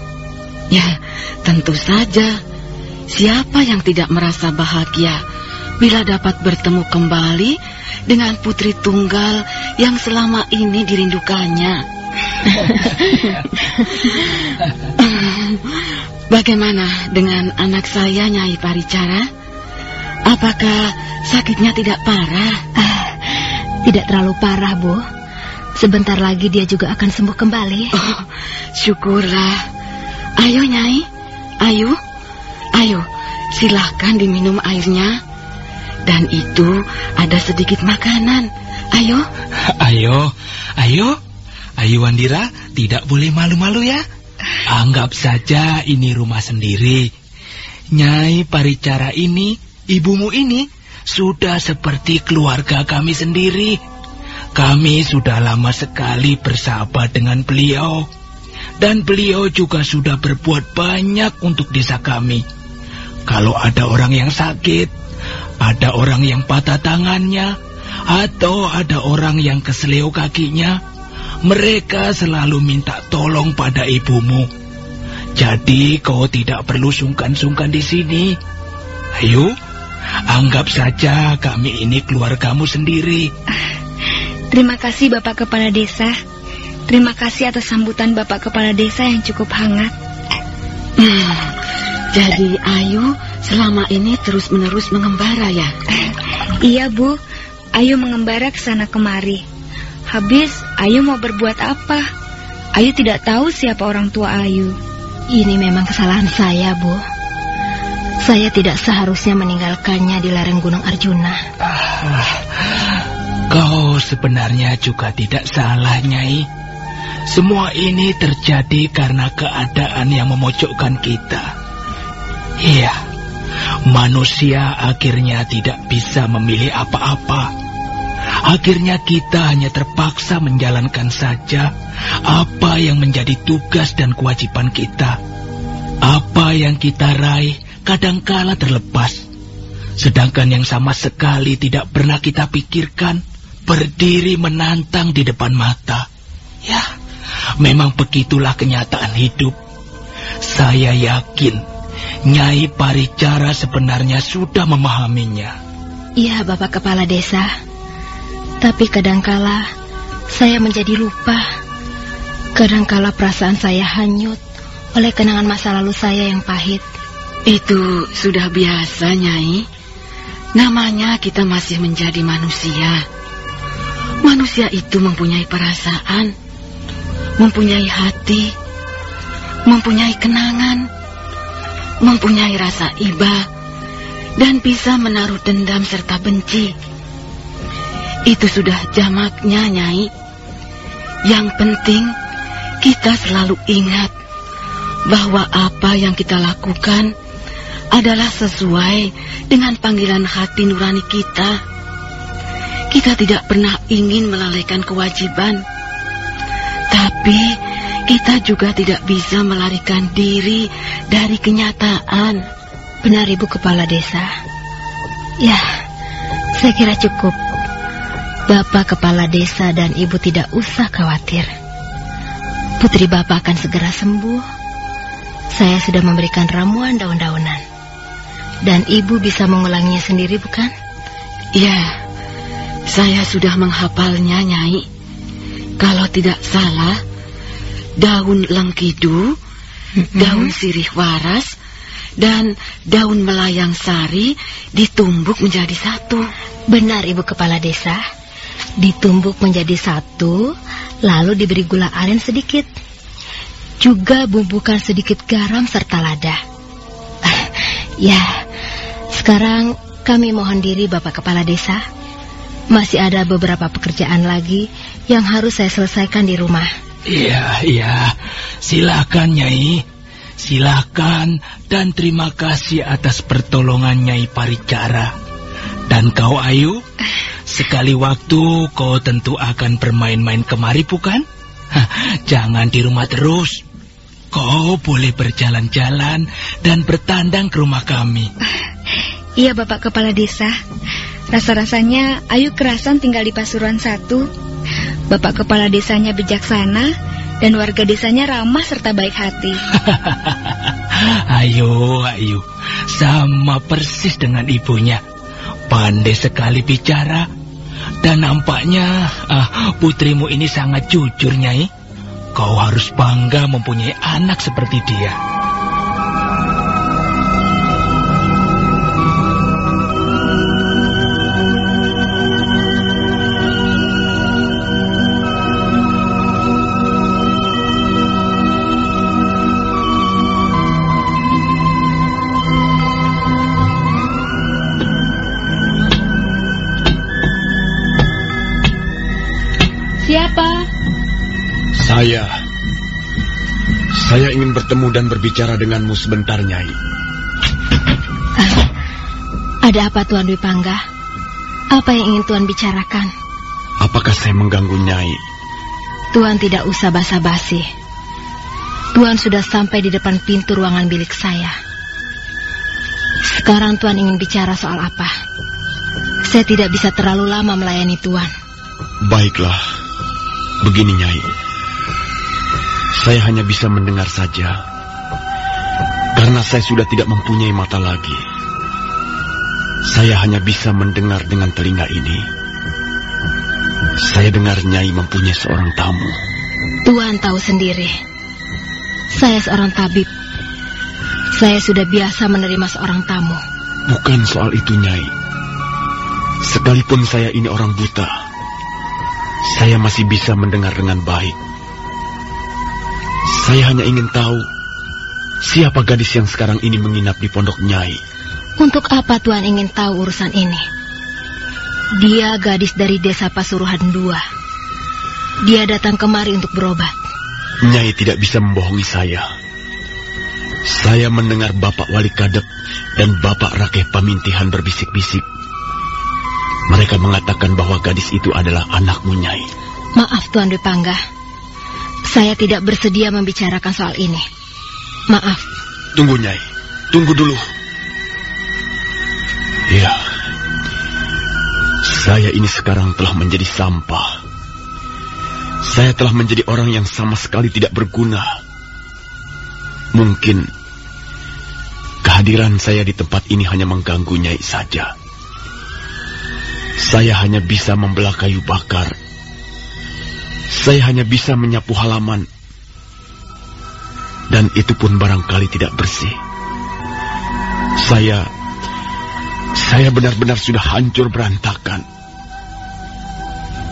Ya, tentu saja. Siapa yang tidak merasa bahagia bila dapat bertemu kembali dengan putri tunggal yang selama ini dirindukannya? Bagaimana dengan anak saya, Nyai Paricara? Apakah sakitnya tidak parah? Ah, tidak terlalu parah, Bu. Sebentar lagi dia juga akan sembuh kembali. Oh, syukurlah. Ayo, Nyai. Ayo. Ayo, silahkan diminum airnya. Dan itu ada sedikit makanan. Ayo. Ayo, ayo. Ayo Wandira, tidak boleh malu-malu ya. Anggap saja ini rumah sendiri. Nyai Paricara ini, ibumu ini, sudah seperti keluarga kami sendiri. Kami sudah lama sekali bersahabat dengan beliau. Dan beliau juga sudah berbuat banyak untuk desa kami. Kalau ada orang yang sakit, ada orang yang patah tangannya, atau ada orang yang keseleo kakinya, mereka selalu minta tolong pada ibumu. Jadi kau tidak perlu sungkan-sungkan di sini. Ayo, anggap saja kami ini keluargamu sendiri. Terima kasih Bapak Kepala Desa. Terima kasih atas sambutan Bapak Kepala Desa yang cukup hangat. Hmm, jadi Ayu selama ini terus-menerus mengembara ya? iya, Bu. Ayu mengembara ke sana kemari. Habis Ayu mau berbuat apa? Ayu tidak tahu siapa orang tua Ayu. Ini memang kesalahan saya, Bu. Saya tidak seharusnya meninggalkannya di lereng Gunung Arjuna. Ah, kau sebenarnya juga tidak salah, Nyai. Semua ini terjadi karena keadaan yang memojokkan kita. Iya, manusia akhirnya tidak bisa memilih apa-apa. Akhirnya kita hanya terpaksa menjalankan saja apa yang menjadi tugas dan kewajiban kita. Apa yang kita raih kadangkala terlepas. Sedangkan yang sama sekali tidak pernah kita pikirkan berdiri menantang di depan mata. Ya, memang begitulah kenyataan hidup. Saya yakin Nyai Paricara sebenarnya sudah memahaminya. Iya, Bapak Kepala Desa. Tapi kadangkala saya menjadi lupa. Kadangkala perasaan saya hanyut oleh kenangan masa lalu saya yang pahit. Itu sudah biasa, Nyai. Namanya kita masih menjadi manusia. Manusia itu mempunyai perasaan, mempunyai hati, mempunyai kenangan, mempunyai rasa iba, dan bisa menaruh dendam serta benci. Itu sudah jamaknya, Nyai. Yang penting, kita selalu ingat bahwa apa yang kita lakukan adalah sesuai dengan panggilan hati nurani kita. Kita tidak pernah ingin melalaikan kewajiban, tapi kita juga tidak bisa melarikan diri dari kenyataan. Benar Ibu Kepala Desa. Ya, saya kira cukup. Bapak Kepala Desa dan Ibu tidak usah khawatir. Putri Bapak akan segera sembuh. Saya sudah memberikan ramuan daun-daunan. Dan Ibu bisa mengulanginya sendiri, bukan? Ya, saya sudah menghafalnya, Nyai. Kalau tidak salah, daun lengkidu, daun sirih waras, dan daun melayang sari ditumbuk menjadi satu. Benar, Ibu Kepala Desa. Ditumbuk menjadi satu, lalu diberi gula aren sedikit. Juga bumbukan sedikit garam serta lada. ya, sekarang kami mohon diri Bapak Kepala Desa. Masih ada beberapa pekerjaan lagi yang harus saya selesaikan di rumah. Iya, iya. Silakan, Nyai. Silakan dan terima kasih atas pertolongan Nyai Paricara. Dan kau Ayu, sekali waktu kau tentu akan bermain-main kemari bukan? Jangan di rumah terus. Kau boleh berjalan-jalan dan bertandang ke rumah kami. Iya, Bapak Kepala Desa. Rasa-rasanya Ayu kerasan tinggal di Pasuruan satu. Bapak Kepala Desanya bijaksana dan warga desanya ramah serta baik hati. ayo, ayo. Sama persis dengan ibunya. Pandai sekali bicara. Dan nampaknya ah, putrimu ini sangat jujur, Nyai. Kau harus bangga mempunyai anak seperti dia. Saya. Saya ingin bertemu dan berbicara denganmu sebentar, Nyai. Ah, ada apa Tuan Dwi Pangga? Apa yang ingin Tuan bicarakan? Apakah saya mengganggu Nyai? Tuan tidak usah basa-basi. Tuan sudah sampai di depan pintu ruangan bilik saya. Sekarang Tuan ingin bicara soal apa? Saya tidak bisa terlalu lama melayani Tuan. Baiklah. Begini, Nyai. Saya hanya bisa mendengar saja. Karena saya sudah tidak mempunyai mata lagi. Saya hanya bisa mendengar dengan telinga ini. Saya dengar Nyai mempunyai seorang tamu. Tuan tahu sendiri. Saya seorang tabib. Saya sudah biasa menerima seorang tamu. Bukan soal itu, Nyai. Sekalipun saya ini orang buta, saya masih bisa mendengar dengan baik. Saya hanya ingin tahu siapa gadis yang sekarang ini menginap di pondok Nyai. Untuk apa Tuan ingin tahu urusan ini? Dia gadis dari desa Pasuruhan II. Dia datang kemari untuk berobat. Nyai tidak bisa membohongi saya. Saya mendengar Bapak Wali Kadep dan Bapak Rakeh Pamintihan berbisik-bisik. Mereka mengatakan bahwa gadis itu adalah anakmu, Nyai. Maaf Tuan Dwi Pangga. Saya tidak bersedia membicarakan soal ini. Maaf. Tunggu, Nyai. Tunggu dulu. Ya. Saya ini sekarang telah menjadi sampah. Saya telah menjadi orang yang sama sekali tidak berguna. Mungkin kehadiran saya di tempat ini hanya mengganggu Nyai saja. Saya hanya bisa membelah kayu bakar. Saya hanya bisa menyapu halaman. Dan itu pun barangkali tidak bersih. Saya saya benar-benar sudah hancur berantakan.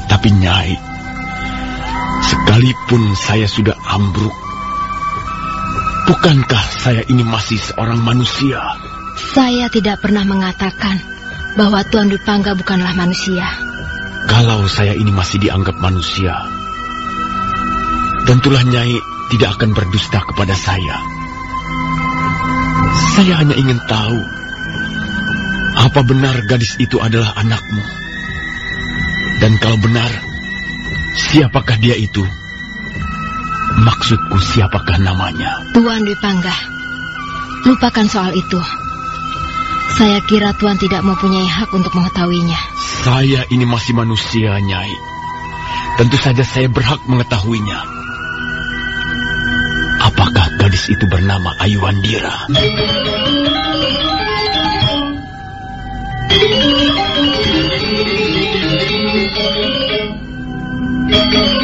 Tapi Nyai, sekalipun saya sudah ambruk, bukankah saya ini masih seorang manusia? Saya tidak pernah mengatakan bahwa Tuan Dwi Pangga bukanlah manusia. Kalau saya ini masih dianggap manusia, tentulah Nyai tidak akan berdusta kepada saya. Saya hanya ingin tahu, apa benar gadis itu adalah anakmu? Dan kalau benar, siapakah dia itu? Maksudku siapakah namanya? Tuan Dwi Pangga, lupakan soal itu. Saya kira Tuan tidak mempunyai hak untuk mengetahuinya. Saya ini masih manusia, Nyai. Tentu saja saya berhak mengetahuinya. Apakah gadis itu bernama Ayuandira? Thank you.